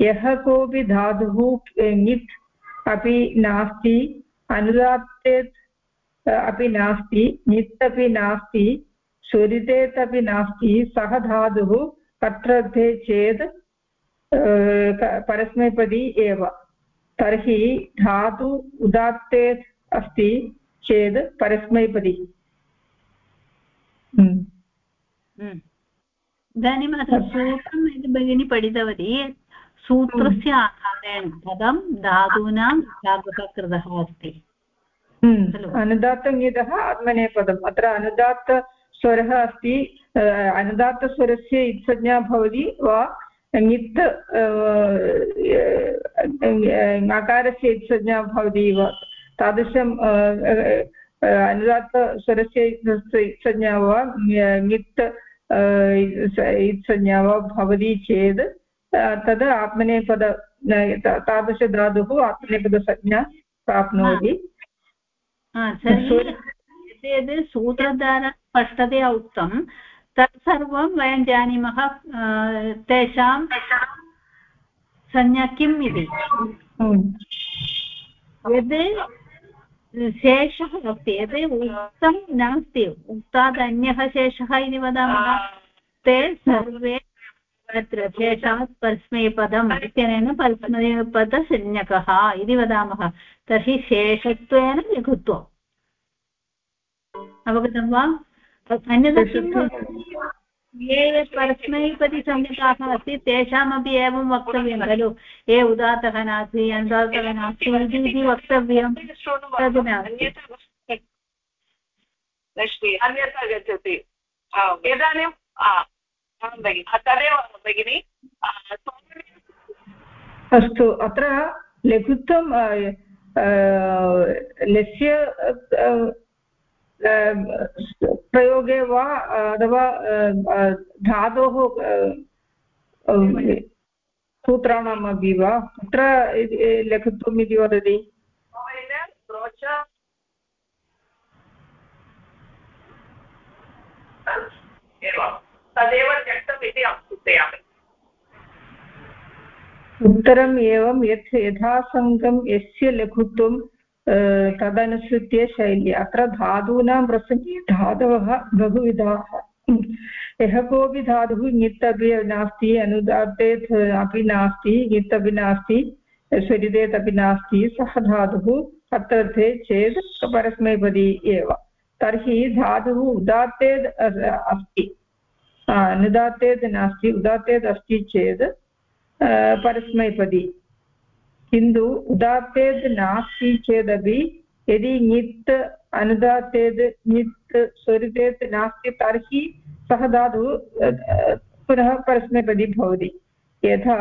यः कोऽपि धातुः ङित् अपि नास्ति, अनुदात्तेत् अपि नास्ति नित् अपि नास्ति, स्वरितेत् अपि नास्ति, सः धातुः कर्तृर्थे चेत् परस्मैपदी एव। तर्हि धातु उदात्ते अस्ति चेत् परस्मैपदी हम्म। हम्म। इदानीम् अत्र सूत्रम् इति भगिनी पठितवती सूत्रस्य आधारेण पदं धातूनां विभागः कृतः अस्ति हम्म। अनुदात्तङ्गितः आत्मनेपदम् अत्र अनुदात्तस्वरः अस्ति अनुदात्तस्वरस्य इत्संज्ञा भवति वा ङित् ङकारस्य इत्संज्ञा भवति वा तादृशं अनुदात्तस्वरस्य इत्संज्ञा वा ङित् इत्संज्ञा वा भवति चेत् तद् आत्मनेपद तादृशधातुः आत्मनेपदसंज्ञा प्राप्नोति यद् सूत्रद्वारा स्पष्टतया उक्तं तत्सर्वं वयं जानीमः तेषां संज्ञा किम् इति? यद् शेषः अस्ति यद् उक्तं नास्ति उक्तात् अन्यः शेषः इति वदामः ते सर्वे तत्र शेषात् परस्मैपदम् इत्यनेन परस्मैपदसंज्ञकः इति वदामः तर्हि शेषत्वेन लघुत्वम् अवगतं वा? अन्यथा किं ये ये परस्मैपदिसंज्ञकाः अस्ति तेषामपि एवं वक्तव्यं खलु। ये उदातः नास्ति अनुदातः नास्ति इति वक्तव्यं। तद् नास्ति। अन्यथा गच्छति। इदानीं भगिनि तदेव भगिनि अस्तु अत्र लघुत्वं लस्य प्रयोगे वा, अथवा धातोः सूत्राणाम् अपि वा? कुत्र लघुत्वम् इति वदति? उत्तरम् एवं यत् यथासङ्गं यस्य लघुत्वं तदनुसृत्य शैली। अत्र धातूनां प्रसङ्गे धातवः बहुविधाः। यः कोऽपि धातुः ङित् अपि नास्ति अनुदात्तेत् अपि नास्ति ङित् अपि नास्ति स्वरितेत् अपि नास्ति, सः धातुः अत्रर्थे चेत् परस्मैपदी एव। तर्हि धातुः उदात्तेत् अस्ति। अनुदात्तेत् नास्ति उदात्तेत् अस्ति चेत् परस्मैपदी। किन्तु उदात्तेत् नास्ति चेदपि यदि ङित् अनुदात्तेत् ङित् स्वरितेत् नास्ति तर्हि सः धातुः पुनः परस्मैपदी भवति। यथा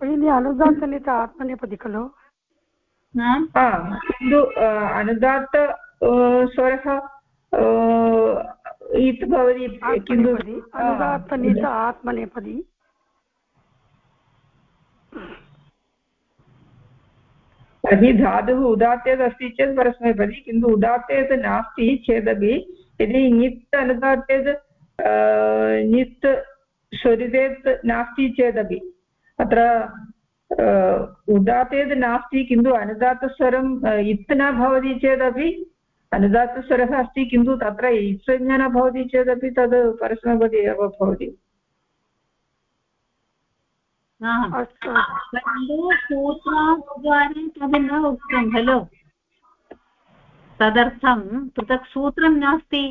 भगिनि अनुदात्तनित आत्मनेपदी खलु? किन्तु अनुदात्त स्वरः इति भवति किन्तु अनुदात्तनित आत्मनेपदी तर्हि धातुः उदात्तेत् अस्ति चेत् परस्मैपदी किन्तु उदात्तेत् नास्ति चेदपि यदि ङित् अनुदात्तेत् ङित् स्वरितेत् नास्ति चेदपि, अत्र उदात्तेत् नास्ति किन्तु अनुदात्तस्वरम् इत् न भवति चेदपि, अनुदात्तस्वरः अस्ति किन्तु तत्र इत्संज्ञा न भवति चेदपि तद् परस्मैपदी एव भवति। सूत्राद्वारा तद् न उक्तं खलु तदर्थं पृथक् सूत्रं नास्ति।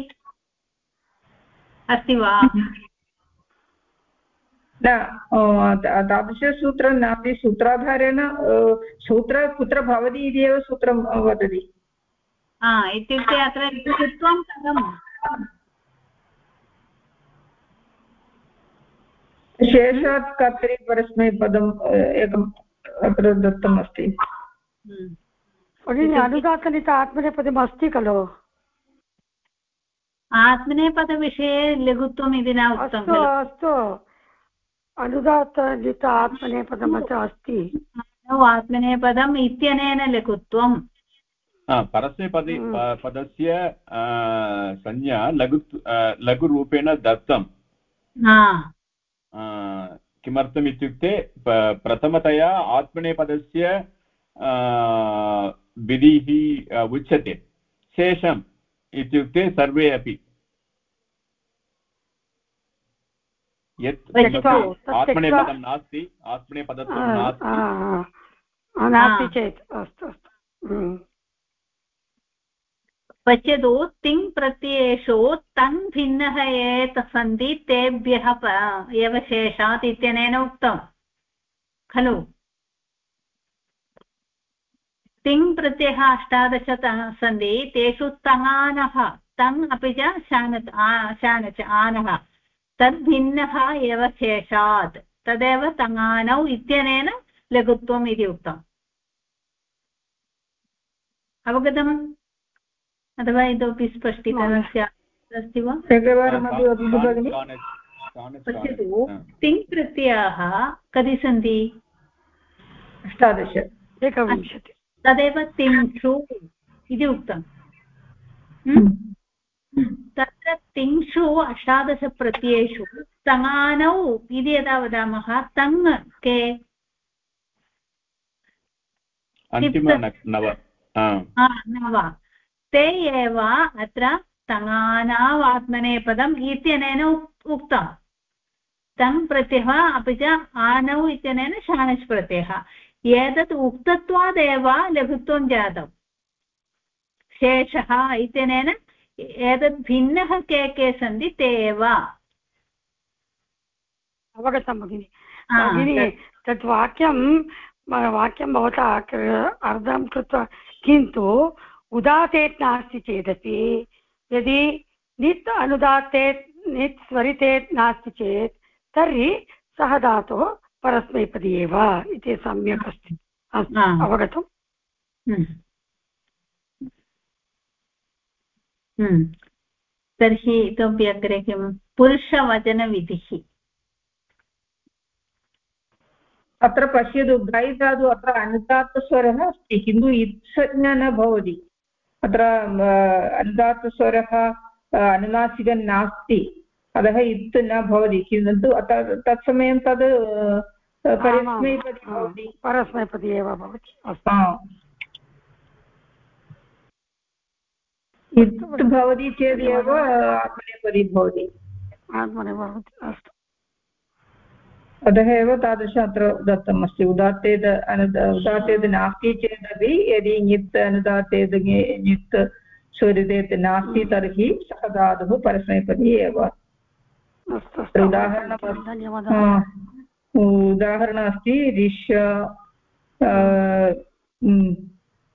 अस्ति वा? न तादृशसूत्रं नास्ति सूत्राधारेण सूत्र कुत्र भवति इति एव सूत्रं वदति। हा इत्युक्ते अत्र कृत्वं कथं शेषात् कर्तरि परस्मैपदम् एकम् अत्र दत्तम् अस्ति भगिनि अनुदातनित आत्मनेपदम् अस्ति खलु? आत्मनेपदविषये लघुत्वम् इति न उक्तम् अस्तु अनुदातनित आत्मनेपदम् अस्ति। आत्मनेपदम् इत्यनेन लघुत्वम्। परस्मैपदि पदस्य संज्ञा लघु लघुरूपेण दत्तम्। किमर्थम् इत्युक्ते प्रथमतया आत्मनेपदस्य विधिः उच्यते। शेषम् इत्युक्ते सर्वे अपि। यत् आत्मनेपदं नास्ति आत्मनेपदत्वं नास्ति। नास्ति चेत् अस्तु अस्तु। हम्म। पश्यतु तिङ् प्रत्ययेषु तन् भिन्नः एत सन्ति तेभ्यः एव शेषात् इत्यनेन उक्तम्। खलु? तिङ् प्रत्ययः अष्टादश सन्ति तेषु तङानः तङ् अपि च शान शान च आनः। तद्भिन्नः एव शेषात्, तदेव तङानौ इत्यनेन लघुत्वम् इति उक्तम्। अवगतम्? अथवा इतोपि स्पष्टीकरणं स्यात् अस्ति वा? एकवारमपि वदतु भगिनि। पश्यतु। तिङ् प्रत्ययाः कति सन्ति? अष्टादश। एकविंशति। तदेव तिङ्क्षु इति उक्तम् हम्म? तत्र तिङ्क्षु अष्टादशप्रत्ययेषु तङानौ इति यदा वदामः तङ् के? नव। ते एव अत्र तङानावात्मनेपदम् इत्यनेन उक्तम्। तम् प्रत्ययः अपि च आनौ इत्यनेन शानच् प्रत्ययः। एतत् उक्तत्वादेव लघुत्वं जातम्। शेषः इत्यनेन एतत् भिन्नः के के सन्ति ते एव। अवगतं भगिनि। भगिनि तत् वाक्यं वाक्यं भवता अर्धं कृत्वा किन्तु उदातेत् नास्ति चेदपि। यदि नित् अनुदात्तेत् नित् स्वरितेत् नास्ति चेत् तर्हि सः धातुः परस्मैपदी एव इति सम्यक् अस्ति। अवगतम्? हम्म। हम्म। तर्हि इतोपि अग्रे किं? पुरुषवचनविधिः। अत्र पश्यतु गै धातु अत्र अनुदात्तस्वरः अस्ति किन्तु इत्संज्ञा न भवति। अत्र अनुदात्तस्वरः अनुनासिकं नास्ति। अतः इत् न भवति किन्तु तत्समयं तद् परस्मैपदी भवति। परस्मैपदी एव भवति। इत् भवति चेदेव आत्मनेपदी भवति। आत्मनेपदी अस्तु। अतः एव तादृश अत्र दत्तम् अस्ति उदात्तेद उदात्तेद नास्ति चेदपि यदि ङित् अनुदात्तेद ङित् स्वरितेत् नास्ति तर्हि सः धातुः परस्मैपदी एव। उदाहरणम् उदाहरणम् अस्ति ऋष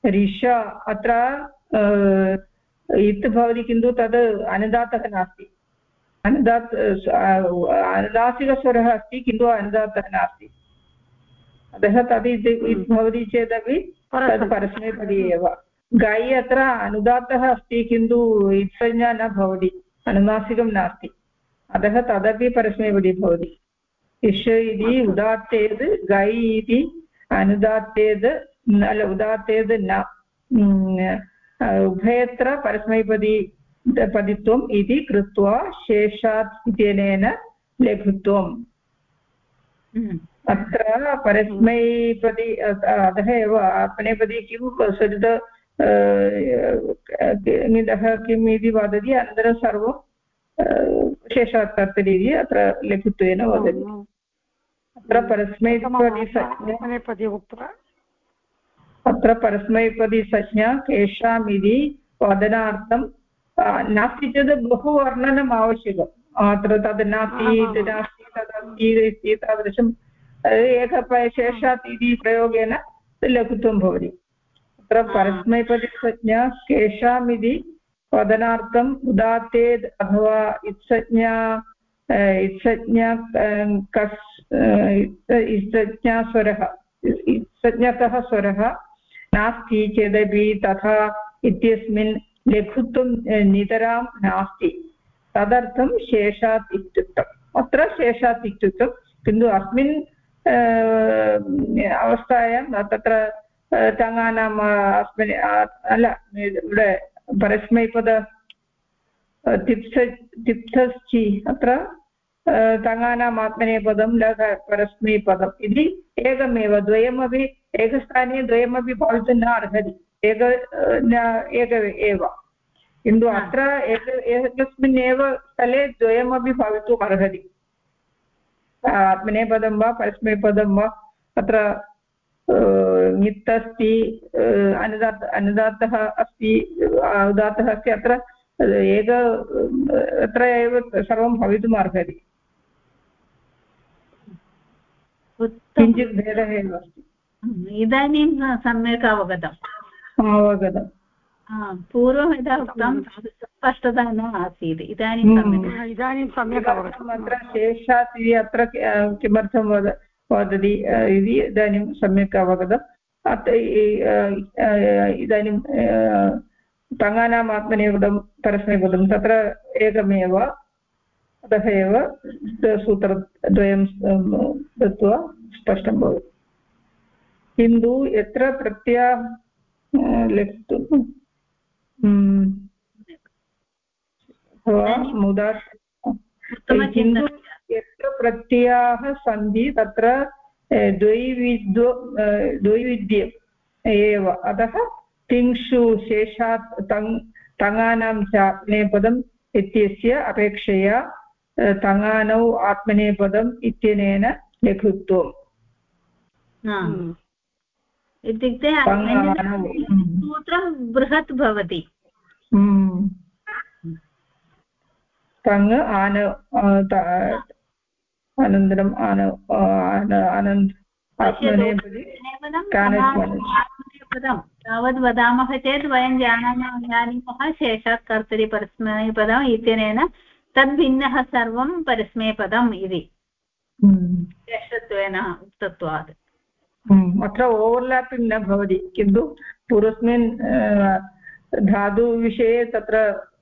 ऋष अत्र इत् भवति किन्तु तद् अनुदातः नास्ति। अनुदात् अनुदासिकस्वरः अस्ति किन्तु अनुदात्तः नास्ति। अतः तद् भवति चेदपि तद् परस्मैपदी एव गायि अत्र अनुदात्तः अस्ति किन्तु इत्संज्ञा न भवति अनुनासिकं नास्ति। अतः तदपि परस्मैपदी भवति। इष इति उदात्तेद् गै इति अनुदात्तेद् उदात्तेद् न। उभयत्र परस्मैपदी पदित्वम् इति कृत्वा शेषात् इत्यनेन लघुत्वम् हम्म। अत्र परस्मैपदी अतः एव आपणेपदी किं सरित निदः किम् इति वदति अनन्तरं सर्वं शेषात् कर्तरि इति अत्र लघुत्वेन वदति। अत्र परस्मैपदी उक्त्वा। अत्र परस्मैपदी संज्ञा केषाम् इति वदनार्थं नास्ति चेत् बहु वर्णनम् आवश्यकम् अत्र तद् नास्ति इति नास्ति तदस्ति इति तादृशम् एकशेषात् इति प्रयोगेन लघुत्वं भवति अत्र परस्मैपदिसंज्ञा केषाम् इति वदनार्थम् उदात्तेद् अथवा इत्संज्ञा इत्संज्ञा कस् इत्संज्ञास्वरः इत्संज्ञकः स्वरः नास्ति चेदपि तथा इत्यस्मिन् लघुत्वं नितरां नास्ति। तदर्थं शेषात् इत्युक्तम्। अत्र शेषात् इत्युक्तं किन्तु अस्मिन् अवस्थायां तत्र टङ्गानाम् अस्मिन् अल परस्मैपद तिप्स, तिप्सश्चि, अत्र टङ्गानाम् आत्मनेपदं, लघ परस्मैपदम्। इति एकमेव द्वयमपि, एकस्थाने द्वयमपि भवितुं न अर्हति। एक एक एव। किन्तु अत्र एक एकस्मिन् एव स्थले द्वयमपि भवितुम् अर्हति। आत्मनेपदं वा परस्मैपदं वा अत्र मित् अस्ति अनुदात् अनुदात्तः अस्ति उदात्तः अस्ति अत्र एक अत्र एव सर्वं भवितुम् अर्हति। किञ्चित् भेदः एव अस्ति। इदानीं सम्यक् अवगतम्। अवगतम् पूर्वं यदा उक्तं स्पष्टता न आसीत् इदानीं इदानीं सम्यक् अवगतम् अत्र शेषात् इति अत्र किमर्थं वद वदति इति इदानीं सम्यक् अवगतम् अत्र इदानीं टङ्गानाम् आत्मनेपदं परस्मैपदं तत्र एकमेव अतः एव सूत्रद्वयं दत्वा स्पष्टं भवति किन्तु यत्र प्रत्या लिखतु मुदा यत्र प्रत्ययाः सन्ति तत्र द्वैविद्व द्वैविध्यम् एव। अतः तिङ्क्षु शेषात् तङ् तङानां च आत्मनेपदम् इत्यस्य अपेक्षया तङानौ आत्मनेपदम् इत्यनेन लघुत्वम् इत्युक्ते सूत्रं बृहत् भवति। तङ् आन अनन्तरम् आन अनन्त तावद् वदामः चेत् वयं जानामः जानीमः शेषात् कर्तरि परस्मैपदम् इत्यनेन तद्भिन्नः सर्वं परस्मैपदम् इति। श्रेष्ठत्वेन उक्तत्वात्। अत्र ओवर्लापिङ्ग् न भवति किन्तु पूर्वस्मिन् धातुविषये तत्र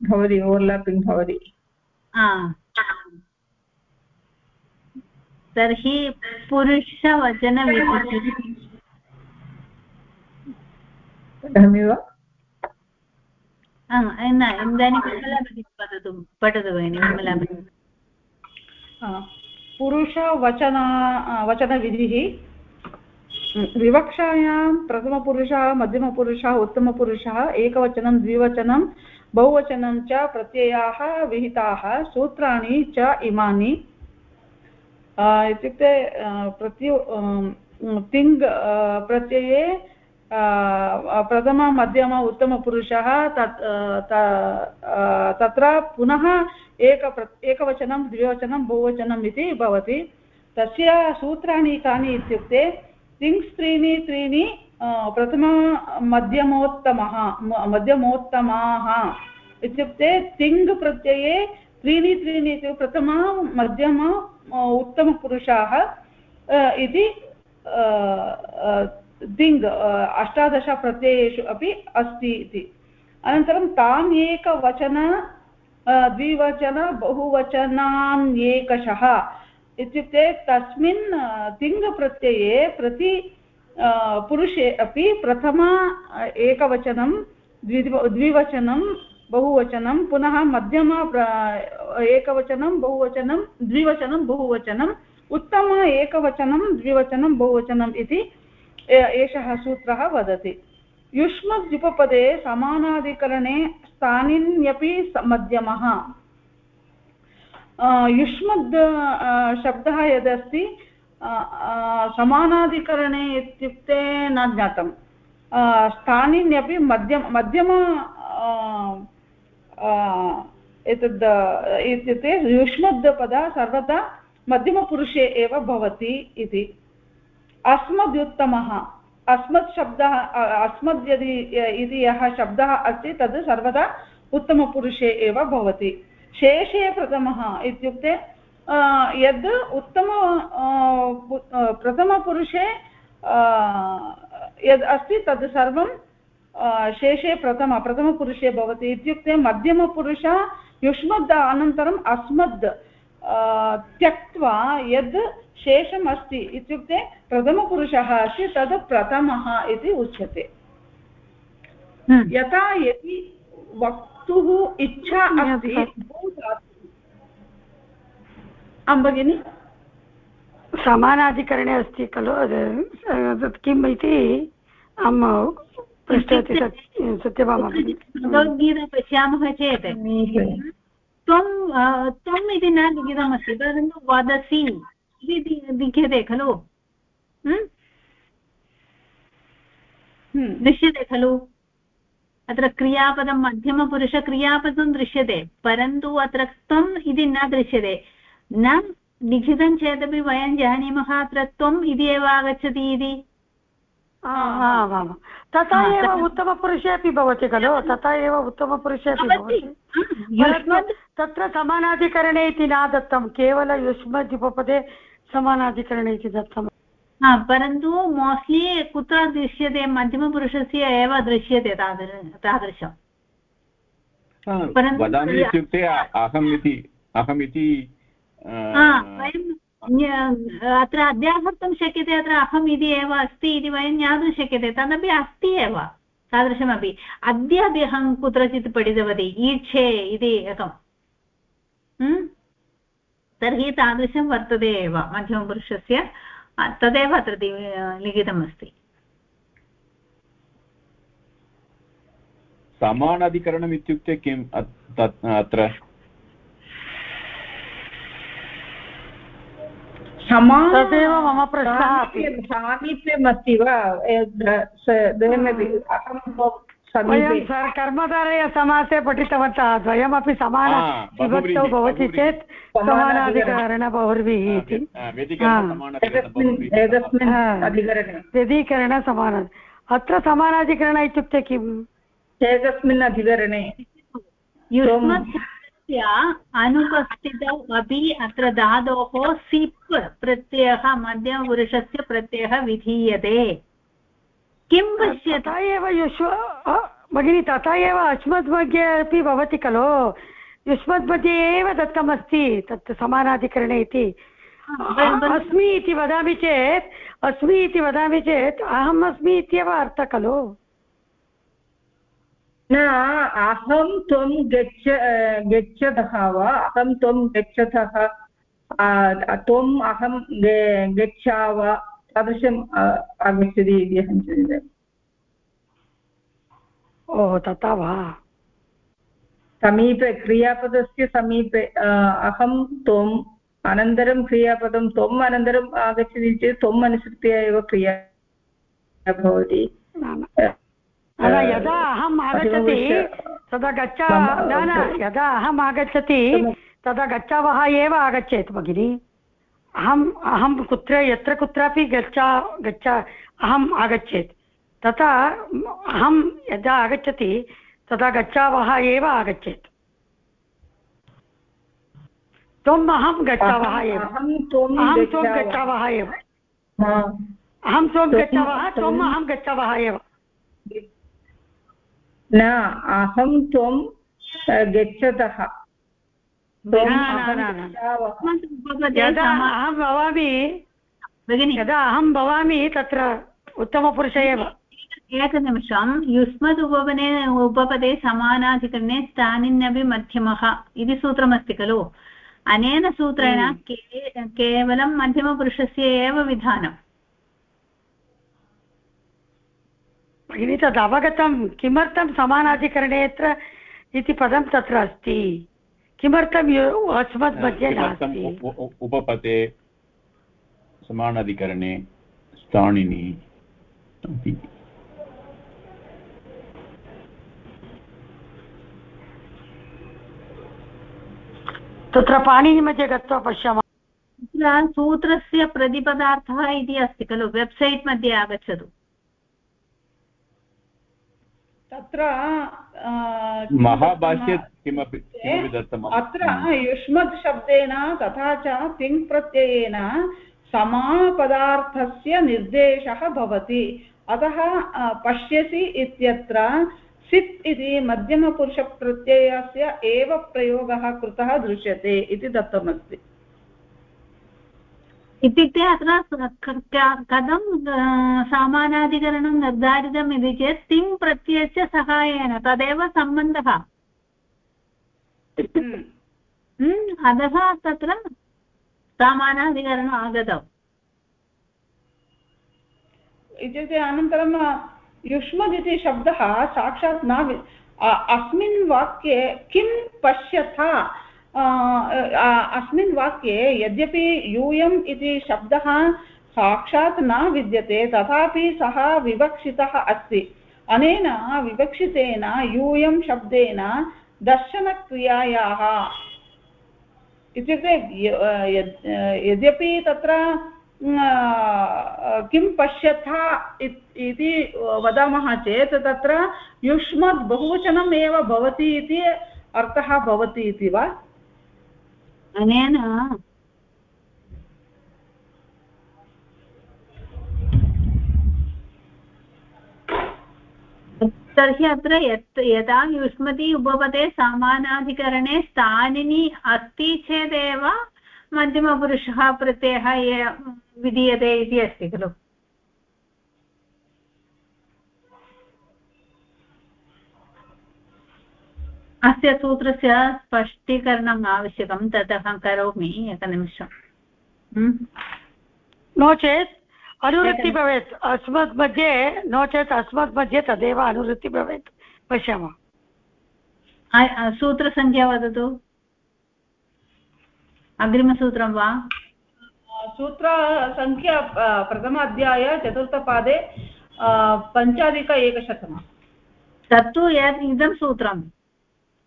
भवति ओवर्लापिङ्ग् भवति तर्हि पुरुषवचनविभक्तिः पठामि वा न इदानीं विमला भगिनी वदतु पठतु भगिनि विमला भगिनी पुरुषवचना वचनविधिः विवक्षायां प्रथमपुरुषः, मध्यमपुरुषः, उत्तमपुरुषः, एकवचनं, द्विवचनं, बहुवचनं च प्रत्ययाः विहिताः, सूत्राणि च इमानि। इत्युक्ते प्रत्यु तिङ् प्रत्यये प्रथम, मध्यम, उत्तमपुरुषः, तत् तत्र पुनः एक एकवचनं, द्विवचनं, बहुवचनम् इति भवति। तस्य सूत्राणि कानि इत्युक्ते तिङ्स् त्रीणि त्रीणि प्रथम मध्यमोत्तमः मध्यमोत्तमाः इत्युक्ते तिङ् प्रत्यये त्रीणि त्रीणि इति प्रथम, मध्यम उत्तमपुरुषाः इति तिङ् अष्टादशप्रत्ययेषु अपि अस्ति इति। अनन्तरं तान् एकवचन द्विवचन बहुवचनान्येकशः इत्युक्ते तस्मिन् तिङ्प्रत्यये प्रति पुरुषे अपि प्रथम एकवचनं द्वि द्विवचनं, बहुवचनं, पुनः मध्यम एकवचनं, बहुवचनं, द्विवचनं बहुवचनम् उत्तम एकवचनं, द्विवचनं बहुवचनम् इति एषः सूत्रः वदति। युष्मद्युपपदे समानाधिकरणे स्थानिन्यपि मध्यमः। युष्मद् शब्दः यदस्ति समानाधिकरणे इत्युक्ते न ज्ञातं स्थानिन्यपि मध्यम मध्यम एतद्, इत्युक्ते युष्मद्पद सर्वदा मध्यमपुरुषे एव भवति इति। अस्मद्युत्तमः अस्मत् शब्दः अस्मद् यदि, इति यः शब्दः अस्ति, तद् सर्वदा उत्तमपुरुषे एव भवति। शेषे प्रथमः इत्युक्ते यद् उत्तम प्रथमपुरुषे यद् अस्ति तद् सर्वं शेषे प्रथम प्रथमपुरुषे भवति इत्युक्ते मध्यमपुरुष युष्मद् अनन्तरम् अस्मद् त्यक्त्वा यद् शेषम् अस्ति इत्युक्ते प्रथमपुरुषः अस्ति तद् प्रथमः इति उच्यते हम्म। यथा यदि वक्तुः इच्छा अस्ति आं भगिनि। समानाधिकरणे अस्ति खलु? तत् किम् इति अहं पृष्टवती सत्यभामा भगवद्गीता पश्यामः चेत् त्वं त्वम् इति न लिखितमस्ति परन्तु वदसि। इति लिख्यते खलु। दृश्यते खलु। अत्र क्रियापदं मध्यमपुरुषक्रियापदं दृश्यते परन्तु अत्र त्वम् इति न दृश्यते। न लिखितं चेदपि वयं जानीमः अत्र त्वम् इति एव आगच्छति इति? तथा एव उत्तमपुरुषे अपि भवति खलु? तथा एव उत्तमपुरुषे अपि भवति। तत्र समानाधिकरणे इति न दत्तं केवल युष्मद् उपपदे समानाधिकरणे इति दत्तम्। परन्तु मोस्ट्लि कुत्र दृश्यते मध्यमपुरुषस्य एव दृश्यते तादृ तादृशं। वदामि इत्युक्ते अहम् इति अहमिति वयं अत्र अध्याहर्तुं शक्यते अत्र अहम् इति एव अस्ति इति वयं ज्ञातुं शक्यते तदपि अस्ति एव तादृशमपि। अद्य अपि अहं कुत्रचित् पठितवती ईक्षे इति एकं। तर्हि तादृशं वर्तते एव मध्यमपुरुषस्य। तदेव अत्र लिखितमस्ति। समानाधिकरणम् इत्युक्ते किम्? अत्र। तदेव मम प्रश्नः सामीप्यम् अस्ति वा? वयं कर्मधारय समासे पठितवन्तः। द्वयमपि समान विभक्तौ भवति चेत् समानाधिकरण बहुर्विः इति। व्यधिकरण समान। अत्र समानाधिकरण इत्युक्ते किम्? एकस्मिन् अधिकरणे। अनुपस्थितौ अपि अत्र धातोः सिप् प्रत्ययः मध्यमपुरुषस्य प्रत्ययः विधीयते। किं पश्यति? तथा एव युष्म भगिनि तथा एव अश्मत् अपि भवति खलु। युष्मत् मध्ये एव दत्तमस्ति तत् समानाधिकरणे इति। अस्मि इति वदामि चेत् अस्मि इति वदामि चेत् अहम् अस्मि इत्येव अर्थः खलु। न अहं त्वं गच्छ गच्छतः वा? अहं त्वं गच्छतः त्वम् अहं गच्छा वा तादृशम् आगच्छति इति अहं चिन्तयामि। ओहो तथा वा? समीपे क्रियापदस्य समीपे अहं त्वम् अनन्तरं क्रियापदं त्वम् अनन्तरम् आगच्छति चेत् त्वम् अनुसृत्य एव क्रिया भवति। यदा अहम् आगच्छति तदा गच्छ न न यदा अहम् आगच्छति तदा गच्छावः एव आगच्छेत् भगिनि। अहम् अहं कुत्र यत्र कुत्रापि गच्छ गच्छ अहम् आगच्छेत्। तथा अहं यदा आगच्छति तदा गच्छावः एव आगच्छेत्। त्वम् अहं गच्छावः एव। अहं त्वं गच्छावः। एव। अहं त्वं गच्छावः त्वम् अहं गच्छावः एव। न अहं त्वं गच्छतः। यदा अहं भवामि यदा अहं भवामि तत्र उत्तमपुरुष एव। एकनिमिषं युष्मद् उपपने उपपदे समानाधिकरणे स्थानिन्यपि मध्यमः इति सूत्रमस्ति खलु। अनेन सूत्रेण हम्म। केवलं मध्यमपुरुषस्य एव विधानम् भगिनि तद् अवगतं किमर्थं समानाधिकरणे इति पदं तत्र अस्ति? किमर्थं अस्मत् मध्ये नास्ति? उपपते समानाधिकरणे स्थानिनि तत्र पाणिनिमध्ये गत्वा पश्यामः। सूत्रस्य प्रतिपदार्थः इति अस्ति खलु वेब्सैट् मध्ये आगच्छतु। तत्र महाभाष्ये किमपि अत्र युष्मद् शब्देन तथा च तिङ् प्रत्ययेन समापदार्थस्य निर्देशः भवति। अतः पश्यसि इत्यत्र सित् इति मध्यमपुरुषप्रत्ययस्य एव प्रयोगः कृतः दृश्यते इति दत्तमस्ति। इत्युक्ते अत्र कथं सामानाधिकरणं निर्धारितम् इति चेत् तिङ् प्रत्ययस्य सहायेन तदेव सम्बन्धः। हम्म। हम्म, अतः तत्र सामानाधिकरणम् आगतम्। इत्युक्ते अनन्तरं युष्मद् इति शब्दः साक्षात् न अस्मिन् वाक्ये किं पश्यथ? अस्मिन् वाक्ये यद्यपि यूयम् इति शब्दः साक्षात् न विद्यते, तथापि सः विवक्षितः अस्ति। अनेन विवक्षितेन यूयं शब्देन दर्शनक्रियायाः इत्युक्ते यद्यपि तत्र किं पश्यथा इति वदामः चेत् तत्र युष्मद् बहुवचनम् एव भवति इति अर्थः भवति इति वा? अनेन तर्हि अत्र यत्, यदा युष्मति उपपदे समानाधिकरणे स्थानिनि अस्ति चेदेव मध्यमपुरुषः प्रत्ययः विधीयते इति अस्ति खलु। अस्य सूत्रस्य स्पष्टीकरणम् आवश्यकं तदहं करोमि एकनिमिषम्। हम्म? नो चेत् अनुवृत्ति भवेत्। अस्मत् मध्ये नो चेत् अस्मत् मध्ये तदेव अनुवृत्ति भवेत्। पश्यामः। सूत्रसङ्ख्या वदतु। अग्रिमसूत्रं वा? सूत्रसङ्ख्या प्रथम अध्याय चतुर्थपादे पञ्चाधिक एकशतं तत्तु यत् इदं सूत्रम्।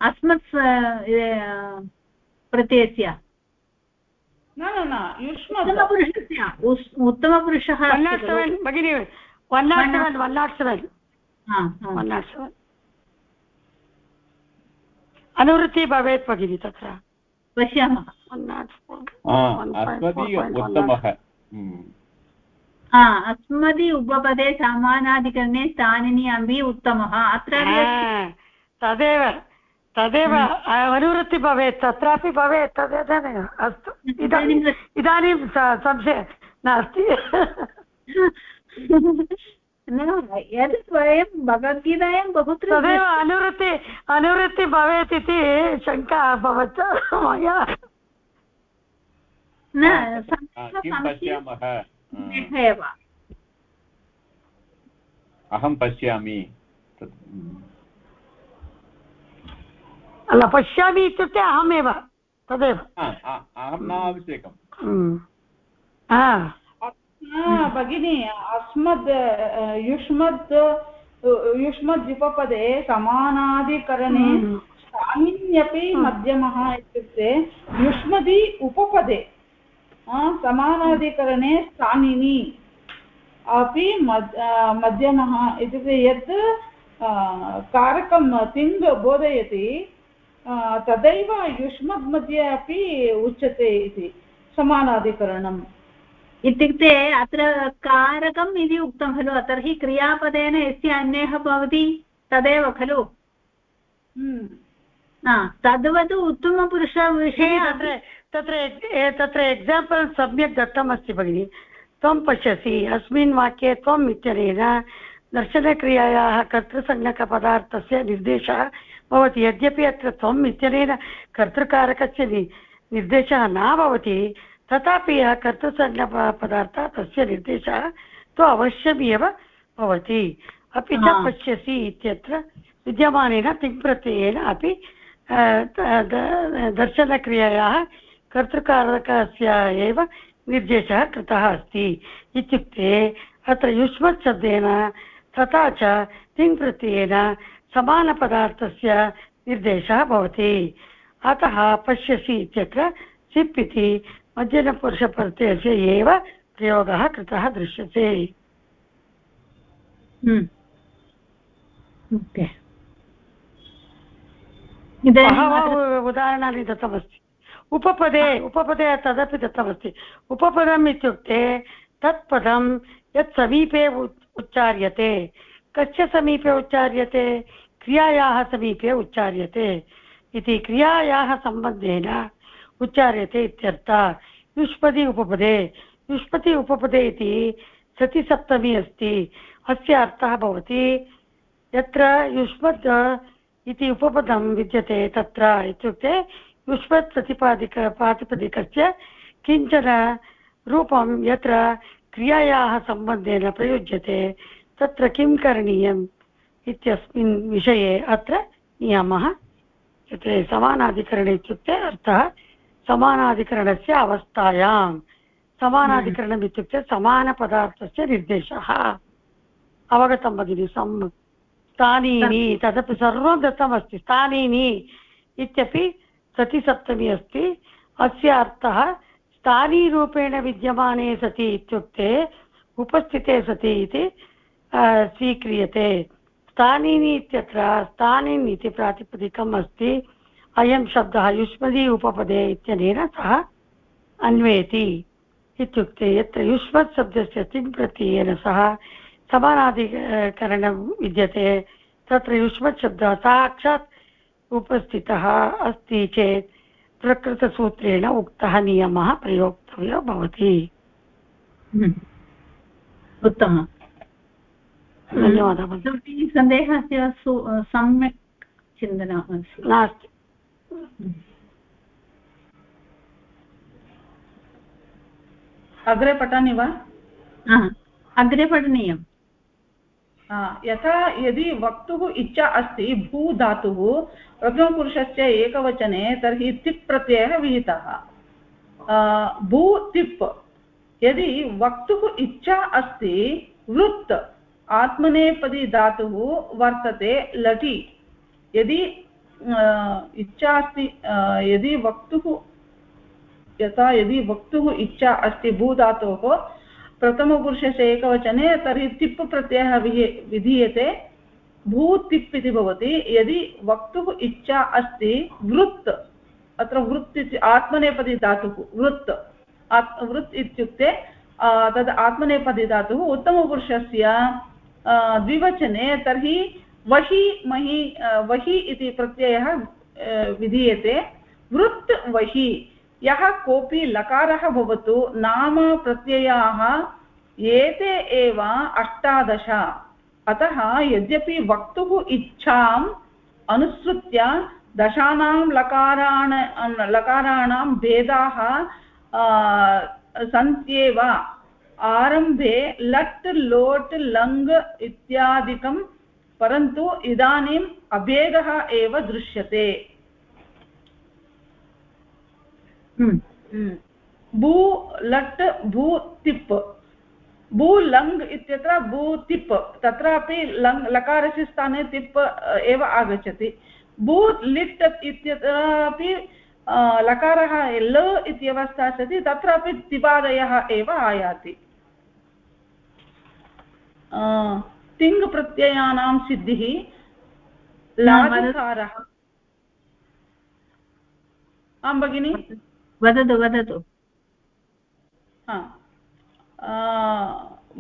अस्मत् प्रत्ययस्य? न न न उत्तमपुरुषस्य। उत्तमपुरुषः भगिनि one naught seven one naught seven one naught seven. अनुवृत्तिः भवेत् भगिनि तत्र। पश्यामः। अस्मदि उपपदे समानाधिकरणे स्थानिनि अपि उत्तमः। अत्र तदेव। तदेव हम्म। अनुवृत्ति भवेत् तत्रापि भवेत् तदेव अस्तु। इदानीम् इदानीं संशयः नास्ति। यत् वयं भगवद्गीतायां बहुत्र तदेव अनुवृत्ति अनुवृत्ति भवेत् इति शङ्का अभवत् मया। न अहं पश्यामि। अल पश्यामि इत्युक्ते अहमेव तदेव। अहं न आवश्यकं भगिनि अस्मद् युष्मद् युष्मद् उपपदे समानादिकरणे स्थानिन्यपि मध्यमः इत्युक्ते युष्मदि उपपदे समानादिकरणे स्थानिनि अपि मध्यमः इत्युक्ते यत् कारकं तिङ् बोधयति तदैव युष्मद् मध्ये अपि उच्यते इति समानाधिकरणम्। इत्युक्ते अत्र कारकम् इति उक्तं खलु तर्हि क्रियापदेन यस्य अन्यः भवति तदेव खलु? हम्म। तद्वत् उत्तमपुरुषविषये अत्र तत्र तत्र एक्साम्पल् सम्यक् दत्तमस्ति भगिनि। त्वं पश्यसि अस्मिन् वाक्ये त्वम् इत्यनेन दर्शनक्रियायाः कर्तृसङ्गकपदार्थस्य निर्देशः भवति. यद्यपि अत्र त्वम् इत्यनेन कर्तृकारकस्य नि निर्देशः न भवति तथापि यः कर्तृसंज्ञपदार्थः तस्य निर्देशः तु अवश्यमेव भवति. अपि च पश्यसि इत्यत्र विद्यमानेन तिङ्प्रत्ययेन अपि दर्शनक्रियायाः कर्तृकारकस्य एव निर्देशः कृतः अस्ति. इत्युक्ते अत्र युष्मत् शब्देन तथा च तिङ्प्रत्ययेन समानपदार्थस्य निर्देशः भवति। अतः पश्यसि इत्यत्र सिप् इति मध्यमपुरुषप्रत्ययस्य एव प्रयोगः कृतः दृश्यते। हम्म। बहवः उदाहरणानि दत्तमस्ति। उपपदे उपपदे तदपि दत्तमस्ति। उपपदम् इत्युक्ते तत्पदं यत् समीपे उच्चार्यते। कस्य समीपे उच्चार्यते, क्रियायाः समीपे उच्चार्यते। इति क्रियायाः सम्बन्धेन उच्चार्यते इत्यर्थः। युष्पति उपपदे। युष्पति उपपदे इति सतिसप्तमी अस्ति। अस्य अर्थः भवति, यत्र युष्मत् इति उपपदं विद्यते तत्र इत्युक्ते युष्मत् प्रतिपादिक प्रातिपदिकस्य किंचन रूपं यत्र क्रियायाः सम्बन्धेन प्रयुज्यते। तत्र किं करणीयम् इत्यस्मिन् विषये अत्र नियमः। उपस्थिते समानाधिकरणे इत्युक्ते अर्थः समानाधिकरणस्य अवस्थायां समानाधिकरणम् इत्युक्ते समानपदार्थस्य निर्देशः। अवगतं भगिनि सम् स्थानीनि तदपि सर्वं दत्तमस्ति। स्थानीनि इत्यपि सतिसप्तमी अस्ति। अस्य अर्थः स्थानीरूपेण विद्यमाने सति इत्युक्ते उपस्थिते सति इति स्वीक्रियते। स्थानीनि इत्यत्र स्थानीन् इति प्रातिपदिकम् अस्ति। अयं शब्दः युष्मदी उपपदे इत्यनेन सः अन्वेति। इत्युक्ते यत्र युष्मत् शब्दस्य तिङ् प्रत्ययेन सह समानाधिकरणं विद्यते, तत्र युष्मत् शब्दः साक्षात् उपस्थितः अस्ति चेत् प्रकृतसूत्रेण उक्तः नियमः प्रयोक्तव्यो भवति। हम्म। उत्तमम्। धन्यवादः। सन्देहः अस्ति वा सम्यक् चिन्तनम् अस्ति। नास्ति। अग्रे पठामि वा? अग्रे पठनीयम्। यथा यदि वक्तुः इच्छा अस्ति भू धातुः प्रथमपुरुषस्य एकवचने तर्हि तिप् प्रत्ययः विहितः। भू तिप्। यदि वक्तुः इच्छा अस्ति वृत् आत्मनेपदी धातुः वर्तते लटि। यदि इच्छा अस्ति यदि वक्तुः, यथा यदि वक्तुः इच्छा अस्ति भूधातोः, प्रथमपुरुषस्य एकवचने तर्हि तिप् प्रत्ययः विधीयते। भूतिप् इति भवति। यदि वक्तुः इच्छा अस्ति वृत् अत्र वृत् इति आत्मनेपदी धातुः वृत् वृत् इत्युक्ते तद् आत्मनेपदी धातुः, उत्तमपुरुषस्य द्विवचने, तर्हि वहि महि वहि इति प्रत्ययः विधीयते। वृत् वहि, यः कोऽपि लकारः भवतु, नाम प्रत्ययाः एते एव अष्टादश। अतः यद्यपि वक्तुः इच्छाम्, अनुसृत्य दशानां लकाराण, लकाराणां भेदाः सन्त्येव। आरम्भे लट् लोट् लङ् इत्यादिकं परन्तु इदानीम् अभेदः एव दृश्यते। हम्म। हम्म। भू लट् भू तिप्। भू लङ् इत्यत्र भू तिप्। तत्रापि लङ् लकारस्य स्थाने तिप् एव आगच्छति। भू लिट् इत्यत्रापि लकारः ल इत्यवस्था सति तत्रापि तिपादयः एव आयाति। तिङ् प्रत्ययानां सिद्धिः लाभकारः आं भगिनि? वदतु वदतु।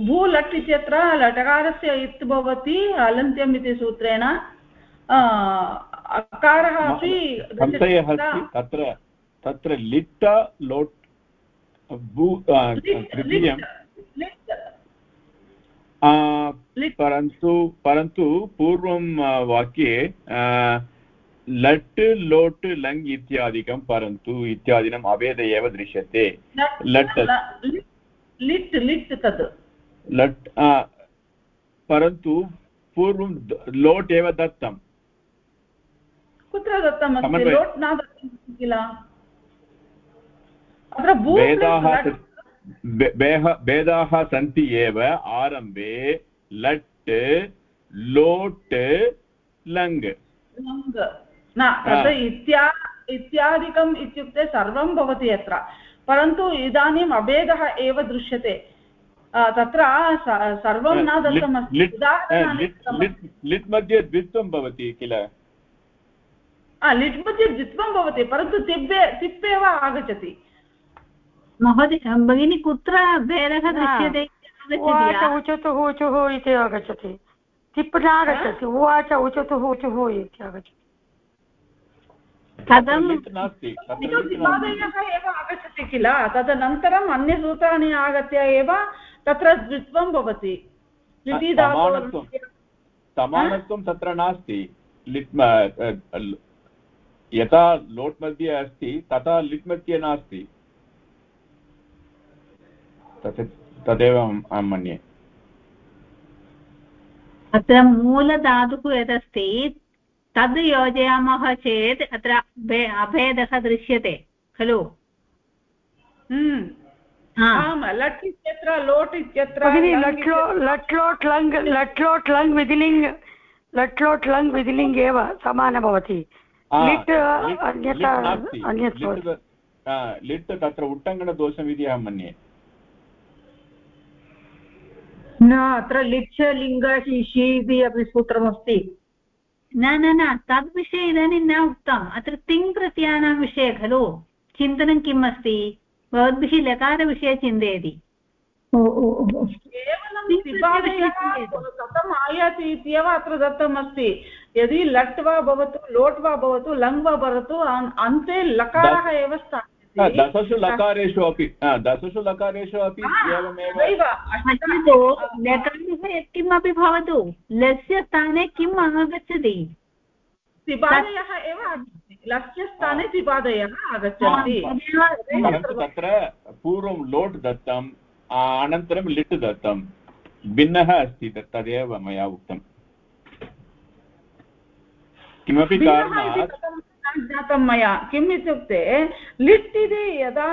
भूलट् इत्यत्र लटकारस्य इत् भवति अलन्त्यम् इति सूत्रेण। अकारः अपि तत्र तत्र लिट् लोट् भू तृतीयं परन्तु परन्तु पूर्वं वाक्ये लट् लोट् लङ् इत्यादिकं परन्तु इत्यादिनम् अभेद एव दृश्यते। लट् लिट् लिट् तत्। लट् परन्तु पूर्वं लोट् एव दत्तं कुत्र दत्तमस्ति लोट् न दत्तं किल? अत्र भेदाः भेदाः सन्ति एव आरम्भे लट् लोट् लङ्। न तत् इत्या इत्यादिकम् इत्युक्ते सर्वं भवति अत्र परन्तु इदानीम् अभेदः एव दृश्यते। तत्र सर्वं न दत्तमस्ति। लिट् मध्ये द्वित्वं भवति किल? लिट् मध्ये द्वित्वं भवति परन्तु तिप्पे तिप्पेव आगच्छति। महोदय भगिनि कुत्र भेदः दृश्यते उवाच उचतुः उचुः इति आगच्छति। तिप् नागच्छति उवाच उचतुः उचुः इति आगच्छति। कथं एव आगच्छति किल? तदनन्तरम् अन्यसूत्राणि आगत्य एव तत्र द्वित्वं भवति। समानत्वं। तत्र नास्ति। लिट् यथा लोट् मध्ये अस्ति तथा लिट् मध्ये नास्ति। तदेव अहं मन्ये। अत्र मूलधातुः यदस्ति तद् योजयामः चेत् अत्र अभेदः दृश्यते खलु? हम्म। आम् लट् इत्यत्र लोट् इत्यत्र लट्लोट् लङ् लट्लोट् लङ् विधिलिङ्ग् लट्लोट् लङ् विधिलिङ्ग् एव समान भवति लिट् अन्यत् आ, लिट् तत्र उट्टङ्कणदोषमिति अहं मन्ये। न अत्र लिच् लिङ्ग शिशि इति अपि सूत्रमस्ति। न न न तद्विषये इदानीं न उक्तम्। अत्र तिङ् प्रत्ययानां विषये खलु। चिन्तनं किम् अस्ति? भवद्भिः लकारविषये चिन्तयति। ओ ओ ओ केवलं पिबादयः कथम् आयाति इत्येव अत्र दत्तमस्ति। यदि लट् वा भवतु लोट् वा भवतु लङ् वा भवतु अन्- अन्ते लकारः एव आ, स्थापयति दशसु लकारेषु अपि दशसु लकारेषु अपि एवमेव लकारः यत्किमपि भवतु लस्य स्थाने किम् आगच्छति? पिबादयः एव लस्य स्थाने पिबादयः आगच्छन्ति। तत्र पूर्वं लोट् दत्तम् अनन्तरं लिट् दत्तं भिन्नः अस्ति तत् तदेव मया उक्तम् किमपि कारणात् ज्ञातं मया किम् इत्युक्ते लिट् इति यदा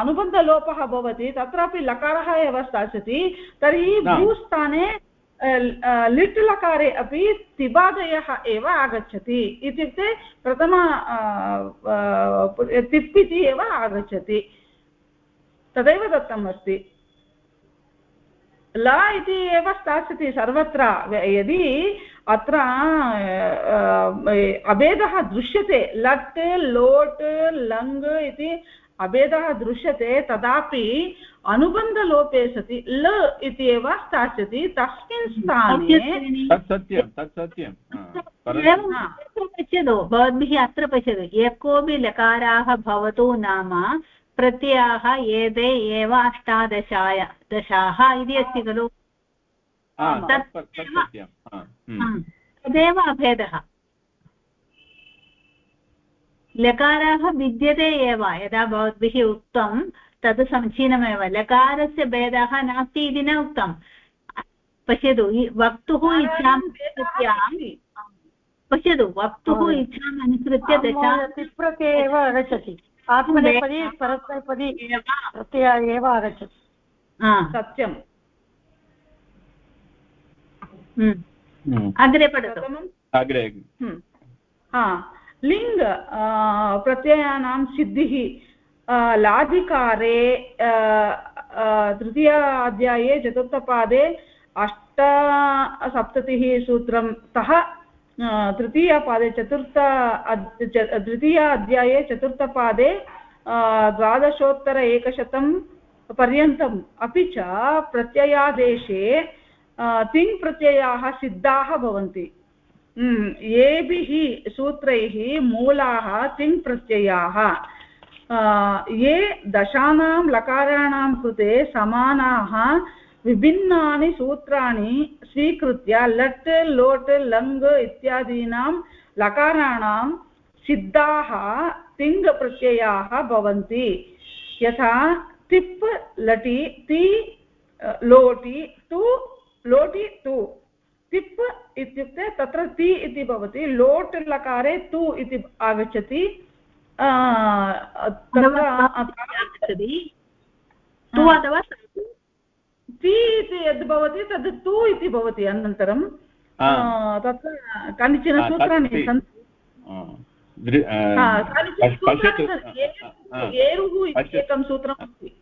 अनुबन्धलोपः भवति तत्रापि लकारः एव स्थास्यति तर्हि भूस्थाने लिट् लकारे अपि तिबादयः एव आगच्छति। इत्युक्ते प्रथम तिप् इति एव आगच्छति। तदैव दत्तम् अस्ति। ल इति एव स्थास्यति सर्वत्र। यदि अत्र अभेदः दृश्यते। लट् लोट् लङ् इति अभेदः दृश्यते तदापि अनुबन्धलोपे सति। ल इति एव स्थास्यति। तस्मिन् स्थाने हा, पश्यतु भवद्भिः अत्र पश्यतु। यः कोऽपि लकाराः भवतु नाम प्रत्ययाः एते एव अष्टादशाय दशाः इति अस्ति खलु। तदेव अभेदः। लकाराः विद्यते एव यदा भवद्भिः उक्तं तद् समीचीनमेव। लकारस्य भेदः नास्ति इति न उक्तं पश्यतु वक्तुः इच्छां पश्यतु वक्तुः इच्छाम् अनुसृत्य दशा तिप्रत्यय एव आगच्छति। आत्मनेपदी परस्मैपदी प्रत्यय एव। आगच्छति। हा, सत्यं हम्म। हम्म। अग्रे पठतु अग्रे। हा लिङ् प्रत्ययानां सिद्धिः लाधिकारे तृतीयाध्याये चतुर्थपादे अष्टसप्ततिः सूत्रं तः तृतीयपादे चतुर्थ तृतीय अध्याये चतुर्थपादे द्वादशोत्तर एकशतं पर्यन्तम् अपि च प्रत्ययादेशे तिङ् प्रत्ययाः सिद्धाः भवन्ति। हम्म, येभिः सूत्रैः मूलाः तिङ् प्रत्ययाः ये दशानां लकाराणां कृते समानाः विभिन्नानि सूत्राणि स्वीकृत्य लट् लोट् लङ् इत्यादीनां लकाराणां सिद्धाः तिङ् प्रत्ययाः भवन्ति। यथा तिप् लटि ति लोटि तु लोटि तु। तिप् इत्युक्ते तत्र ति इति भवति लोट् लकारे तु इति आगच्छति। अ, तु अथवा ति इति यद् भवति तद् तु इति भवति अनन्तरं। तत्र कानिचन सूत्राणि सन्ति। हा, हा. हा, एरुः इति एकं सूत्रम् अस्ति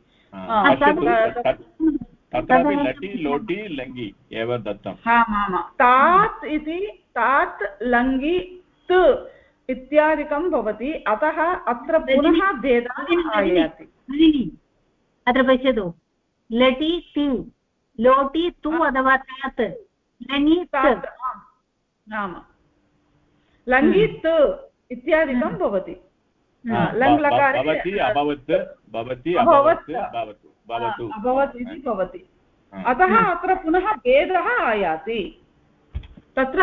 तत्रापि लटि लोटि लङ्गि एव आम् तात् इति तात् लङ्गि त् इत्यादिकं भवति अतः अत्र पुनः भेदः आयाति। अत्र पश्यतु। लटि ति लोटि तु अथवा तात् लङि तात् आम् लङ्गि त् इत्यादिकं भवति। हा, लङ् लकारे भवति अभवत्। भवति अभवत्। भवतु। अभवत् इति भवति। हा। अतः अत्र पुनः भेदः आयाति। तत्र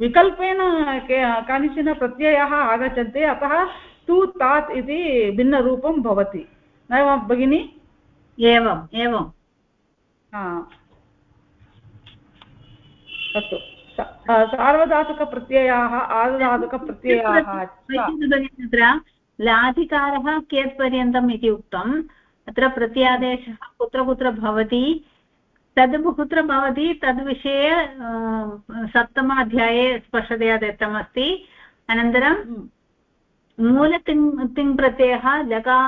विकल्पेन कानिचन प्रत्ययाः आगच्छन्ति अतः तु तात् इति भिन्नरूपं भवति। न वा भगिनि? एवम् एवम्। अस्तु। सार्वधातुकप्रत्ययाः आर्धधातुकप्रत्ययाः तत्र लाधिकारः कियत् पर्यन्तम् इति उक्तम् अत्र प्रत्यादेशः कुत्र कुत्र भवति तद् बहुत्र भवति तद्विषये सप्तमाध्याये स्पष्टतया दत्तमस्ति। अनन्तरं मूलतिङ् तिङ् प्रत्ययः लका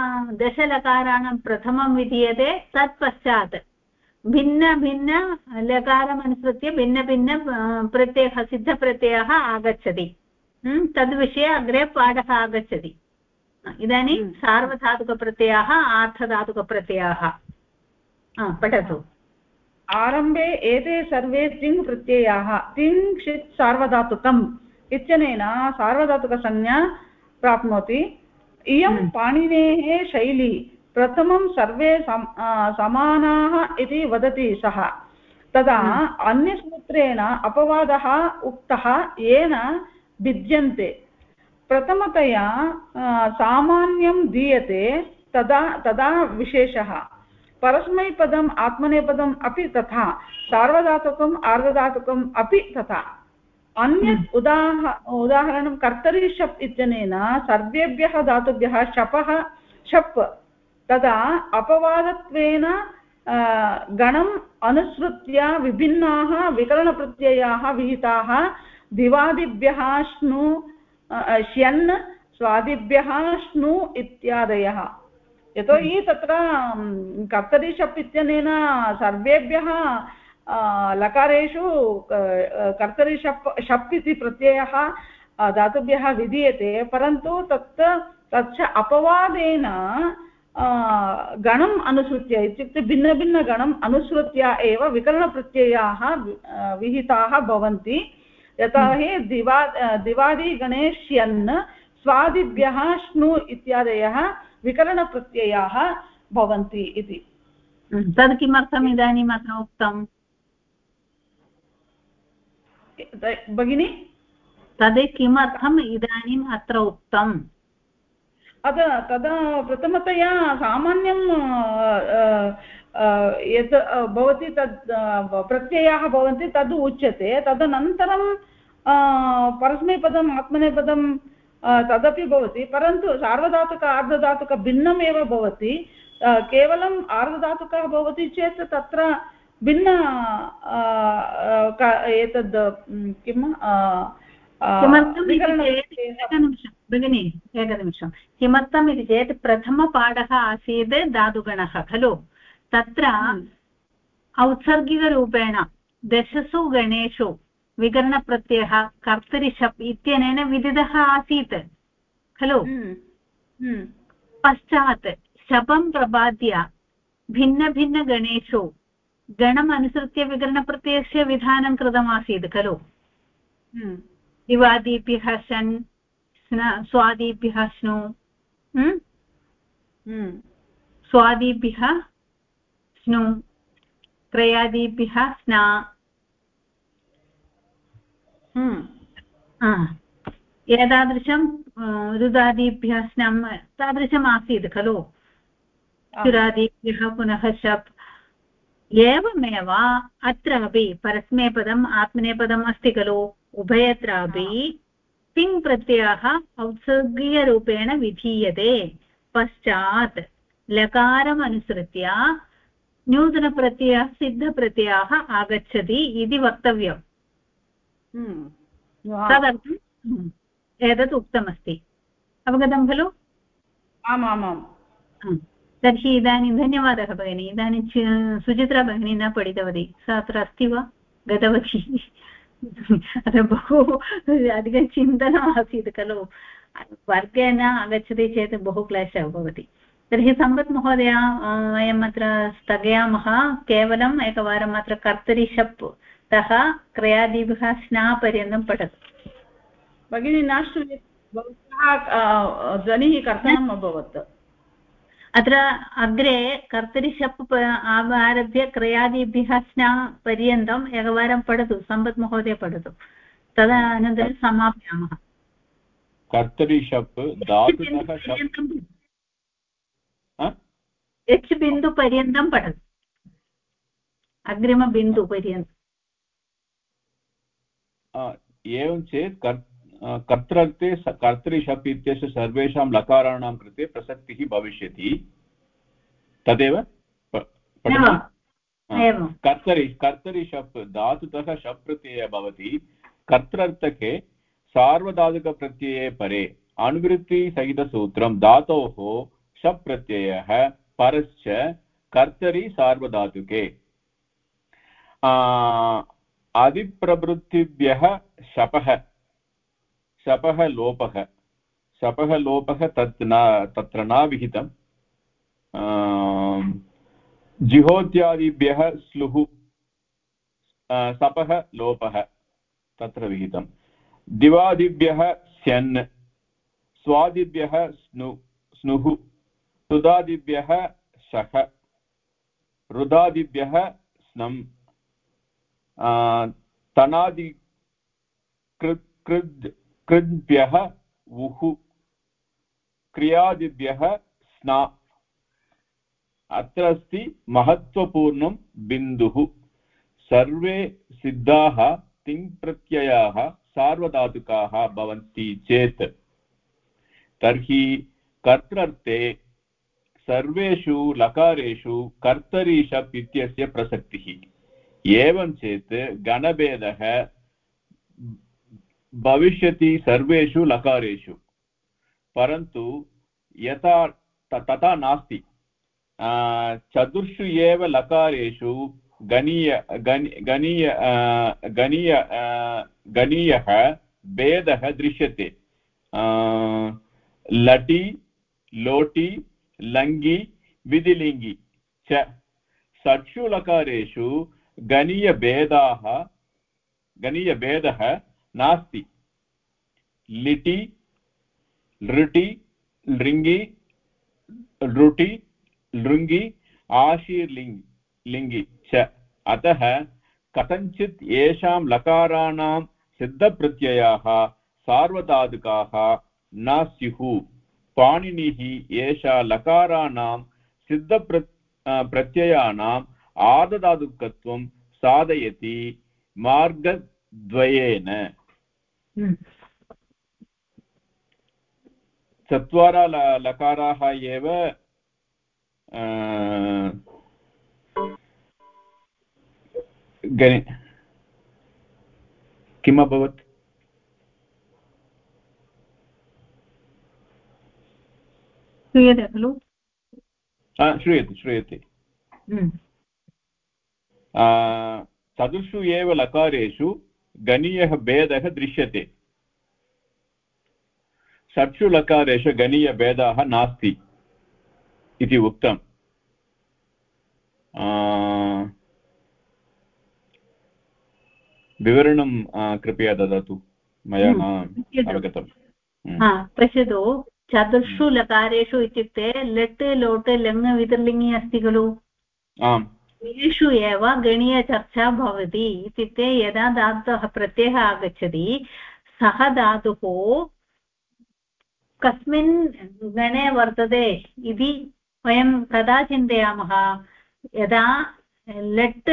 दशलकाराणां प्रथमं विधीयते तत्पश्चात् भिन्नभिन्न लकारम् अनुसृत्य भिन्नभिन्न प्रत्ययः सिद्धप्रत्ययः आगच्छति। तद्विषये अग्रे पाठः आगच्छति। इदानीं सार्वधातुकप्रत्ययाः आर्थधातुकप्रत्ययाः। पठतु। आरम्भे एते सर्वे तिङ् प्रत्ययाः तिङ् षित् सार्वधातुकम् इत्यनेन सार्वधातुकसंज्ञा प्राप्नोति। इयं पाणिनेः शैली प्रथमं सर्वे सम समानाः इति वदति सः। तदा अन्यसूत्रेण अपवादः उक्तः येन भिद्यन्ते। प्रथमतया सामान्यं दीयते तदा तदा विशेषः। परस्मैपदम् आत्मनेपदम् अपि तथा सार्वधातुकम् आर्धधातुकम् अपि तथा। अन्यत् उदाह उदाहरणं कर्तरि शप् इत्यनेन सर्वेभ्यः धातुभ्यः शपः शप् तदा अपवादत्वेन गणम् अनुसृत्य विभिन्नाः विकरणप्रत्ययाः विहिताः दिवादिभ्यः श्नु श्यन् स्वादिभ्यः श्नु इत्यादयः। यतोहि तत्र म्, कर्तरि शप् इत्यनेन सर्वेभ्यः लकारेषु कर्तरि शप् शप् इति प्रत्ययः धातुभ्यः विधीयते परन्तु तत् तच्च अपवादेन गणम् अनुसृत्य इत्युक्ते भिन्नभिन्नगणम् अनुसृत्य एव विकरणप्रत्ययाः विहिताः भवन्ति। यतोहि दिवा आ, दिवादिगणे श्यन् स्वादिभ्यः श्नु इत्यादयः विकरणप्रत्ययाः भवन्ति इति। तद् किमर्थम् इदानीम् अत्र उक्तम्? भगिनि? तद् किमर्थम् इदानीम् अत्र उक्तम्? अत तदा प्रथमतया सामान्यं यत् भवति तद् प्रत्ययाः भवन्ति तद् उच्यते। तदनन्तरं परस्मैपदम् आत्मनेपदं तदपि भवति परन्तु सार्वधातुक आर्धधातुक भिन्नमेव भवति केवलम् आर्धधातुकः भवति चेत् तत्र भिन्न एतद् किम् एकनिमिषं भगिनि एकनिमिषं किमर्थम् इति चेत् प्रथमपाठः आसीत् धातुगणः खलु? तत्र औत्सर्गिकरूपेण दशसु गणेषु विकरणप्रत्ययः कर्तरिशप् इत्यनेन विदितः आसीत्। खलु? हम्म, हम्म, पश्चात् शपं प्रपाद्य भिन्नभिन्नगणेषु गणम् अनुसृत्य विकरणप्रत्ययस्य विधानं कृतमासीत् खलु? हम्म, दिवादिभ्यः शन् स्वादिभ्यः स्नु स्वादिभ्यः स्नु क्रयादिभ्यः स्ना एतादृशं रुदादिभ्यः स्नम् तादृशम् आसीत् खलु चुरादिभ्यः पुनः शप् एवमेव अत्रापि परस्मैपदम् आत्मनेपदम् अस्ति खलु उभयत्रापि तिङ् प्रत्ययः औत्सर्गीयरूपेण विधीयते पश्चात् लकारम् अनुसृत्य नूतनप्रत्ययः सिद्धप्रत्ययः आगच्छति इति वक्तव्यम् तदर्थम् हम्म, एतत् उक्तमस्ति। अवगतं खलु? आमामाम्। आम्। तर्हि इदानीं धन्यवादः भगिनी। इदानीं सुचित्रा भगिनी न पठितवती। सा अत्र अस्ति वा? गतवती? अत्र बहु अधिकं चिन्तनम् आसीत् खलु। वर्गे न आगच्छति चेत् बहु क्लेशः भवति तर्हि सम्पत् महोदय वयम् अत्र स्थगयामः। केवलम् एकवारम् अत्र कर्तरि शप् तः क्रयादिभ्यः स्नापर्यन्तं पठतु। भगिनी न श्रूयते भवत्याः अ, ध्वनिः कर्तनम् अभवत्। अत्र अग्रे कर्तरिशप् आरभ्य क्रयादिभ्यः स्ना पर्यन्तम् एकवारं पठतु सम्पत् महोदय पठतु। तदनन्तरं समापयामः। कर्तरि शप् धातुतः शप्। हा? एच् बिन्दुपर्यन्तं पठतु। अग्रिमबिन्दुपर्यन्तम् एवं चेत् कर् कर्तृर्थे कर्तरिशप् इत्यस्य सर्वेषां लकाराणां कृते प्रसक्तिः भविष्यति। तदेव कर्तरि कर्तरि शप् धातुतः शप् प्रत्ययः भवति। कर्तृर्थके सार्वधातुकप्रत्यये परे अनुवृत्तिसहितसूत्रं धातोः शप् प्रत्ययः परश्च कर्तरि सार्वधातुके। आदिप्रवृत्तिभ्यः शपः। शपः लोपः। शपः लोपः तत् न, तत्र न विहितम्। जिहोत्यादिभ्यः स्लुः सपः लोपः तत्र विहितम्। दिवादिभ्यः स्यन्, स्वादिभ्यः स्नु, स्नुः, सुदादिभ्यः शः, रुदादिभ्यः स्नम्। तनादि कृत् कृद् कृद्भ्यः वुः क्रियादिभ्यः स्ना। अत्र अस्ति महत्त्वपूर्णं बिन्दुः। सर्वे सिद्धाः, तिङ्प्रत्ययाः, सार्वधातुकाः भवन्ति चेत्। तर्हि कर्तृर्थे सर्वेषु लकारेषु कर्तरि शप् इत्यस्य प्रसक्तिः। एवं चेत् गणभेदः भविष्यति सर्वेषु लकारेषु। परन्तु यथा तथा नास्ति। चतुर्षु एव लकारेषु गणीय गणीय गणीय गणीयः भेदः दृश्यते। लटि, लोटि, लङ्गि, विधिलिङ्गि। च षट्सु लकारेषु गणीयभेदाः गणीयभेदः नास्ति। लिटि, लृटि, लृङ्गि लृटि, लृङ्गि आशीर्लिङ्गि लिङ्गि च। अतः कथञ्चित् येषां लकाराणां सिद्धप्रत्ययाः सार्वधातुकाः न स्युः पाणिनिः एषा लकाराणां सिद्धप्र प्रत्ययानाम् आर्धधातुकत्वं साधयति मार्गद्वयेन। हम्म। चत्वारः लकाराः एव गणि किम् अभवत्? श्रूयते खलु? श्रूयते श्रूयते। चतुर्षु एव लकारेषु गणीयः भेदः दृश्यते। षट्सु लकारेषु गणीयभेदाः नास्ति इति उक्तम्। विवरणं कृपया ददातु। मया न हम्म, अवगतम्। हम्म। पश्यतु। चतुर्षु हम्म। लकारेषु इत्युक्ते लट् लोट् लङ् वितर्लिङ्गि अस्ति खलु? आम्। तेषु एव गणीयचर्चा भवति इत्युक्ते यदा धातुः प्रत्ययः आगच्छति, सः धातुः कस्मिन् गणे वर्तते इति वयं कदा चिन्तयामः। यदा लट्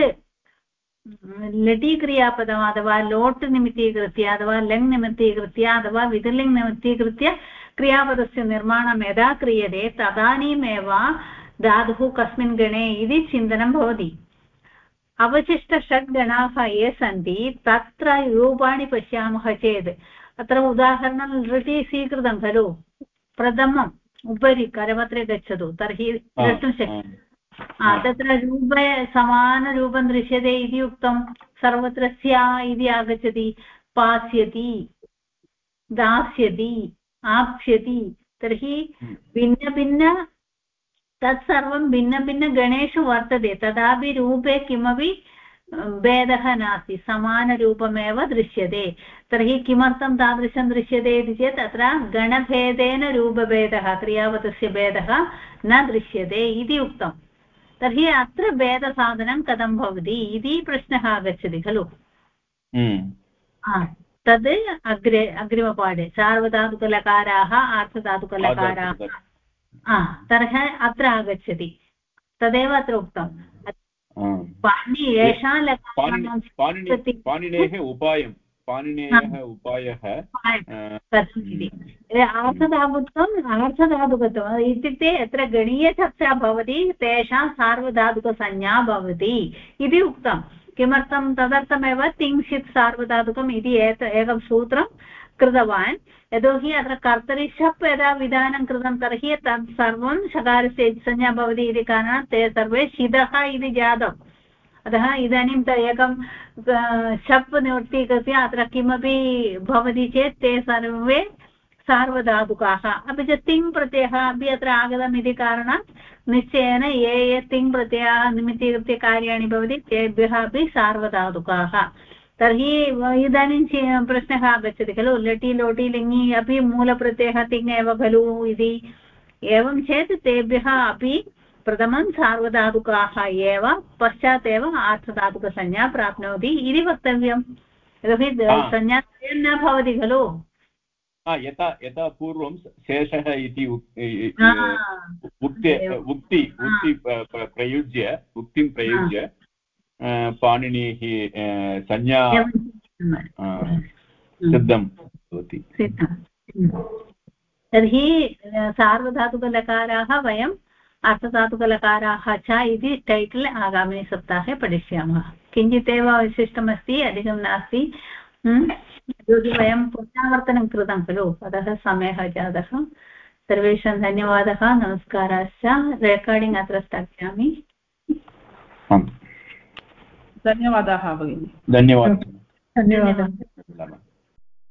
लटि क्रियापदम् अथवा लोट् निमित्तीकृत्य अथवा लङ् निमित्तीकृत्य अथवा विधिलिङ् निमित्तीकृत्य क्रियापदस्य निर्माणं यदा क्रियते तदानीमेव धातुः कस्मिन् गणे इति चिन्तनं भवति। अवशिष्ट गणाः ये सन्ति तत्र रूपाणि पश्यामः चेत् अत्र उदाहरणं लृटि स्वीकृतं खलु? प्रथमम् उपरि करपत्रे गच्छतु तर्हि द्रष्टुं शक्यते तत्र रूप समानरूपं दृश्यते इति उक्तं सर्वत्र स्या इति आगच्छति पास्यति दास्यति आप्स्यति तर्हि हम्म। भिन्नभिन्न तत्सर्वं भिन्नभिन्नगणेषु वर्तते तथापि रूपे किमपि भेदः नास्ति समानरूपमेव दृश्यते। तर्हि किमर्थं तादृशं दृश्यते इति चेत् अत्र गणभेदेन रूपभेदः क्रियापदस्य भेदः न दृश्यते इति उक्तम् तर्हि अत्र भेदसाधनं कथं भवति इति प्रश्नः आगच्छति खलु? हम्म। तद् अग्रे अग्रिमपाठे सार्वधातुकलकाराः आर्थधातुकलकाराः। तर्हि अत्र आगच्छति। तदेव अत्र उक्तम् पाणिनेः उपायं। पाणिनेयः उपायः कथम् इति आर्थधातुकत्वम् इत्युक्ते यत्र गणीयचर्चा भवति तेषां सार्वधातुकसंज्ञा भवति इति उक्तं। किमर्थं तदर्थमेव तिंशित् सार्वधातुकम् इति एकं सूत्रं कृतवान्। यतोहि अत्र कर्तरि शप् यदा विधानं कृतं, तर्हि तत् सर्वं शकारस्य संज्ञा भवति इति कारणात् ते सर्वे शिदः इति जातम्। अतः इदानीं एकं शप् निवर्तीकृत्य अत्र किमपि भवति चेत् ते सर्वे सार्वधातुकाः। अपि च तिङ् अपि अत्र आगतम् इति कारणात् निश्चयेन ये ये तिङ् प्रत्ययाः निमित्तीकृत्य कार्याणि भवति, तेभ्यः अपि सार्वधातुकाः। तर्हि इदानीं प्रश्नः आगच्छति खलु? लटि लोटि लिङि अपि मूलप्रत्ययः तिङ् एव खलु इति। एवं चेत् तेभ्यः अपि प्रथमं सार्वधातुकाः एव पश्चात् एव आर्थधातुकसंज्ञा प्राप्नोति। इति वक्तव्यं यतोहि संज्ञात्रयं न भवति खलु? यथा यथा पूर्वं शेषः इति उक्ति उक्ति उक्ति प्रयुज्य उक्तिं प्रयुज्य पाणिनिः संज्ञा सिद्धं भवति। तर्हि सार्वधातुकलकाराः वयं अर्थधातुकलकाराः च इति टैटल् आगामिनि सप्ताहे पठिष्यामः। किञ्चित् एव अवशिष्टमस्ति अधिकं नास्ति। यतोहि वयं पुनरावर्तनं कृतं खलु अतः समयः जातः। सर्वेषां धन्यवादः नमस्काराश्च। रेकार्डिङ्ग् अत्र स्थापयामि। धन्यवादाः भगिनि। धन्यवादः। धन्यवादः।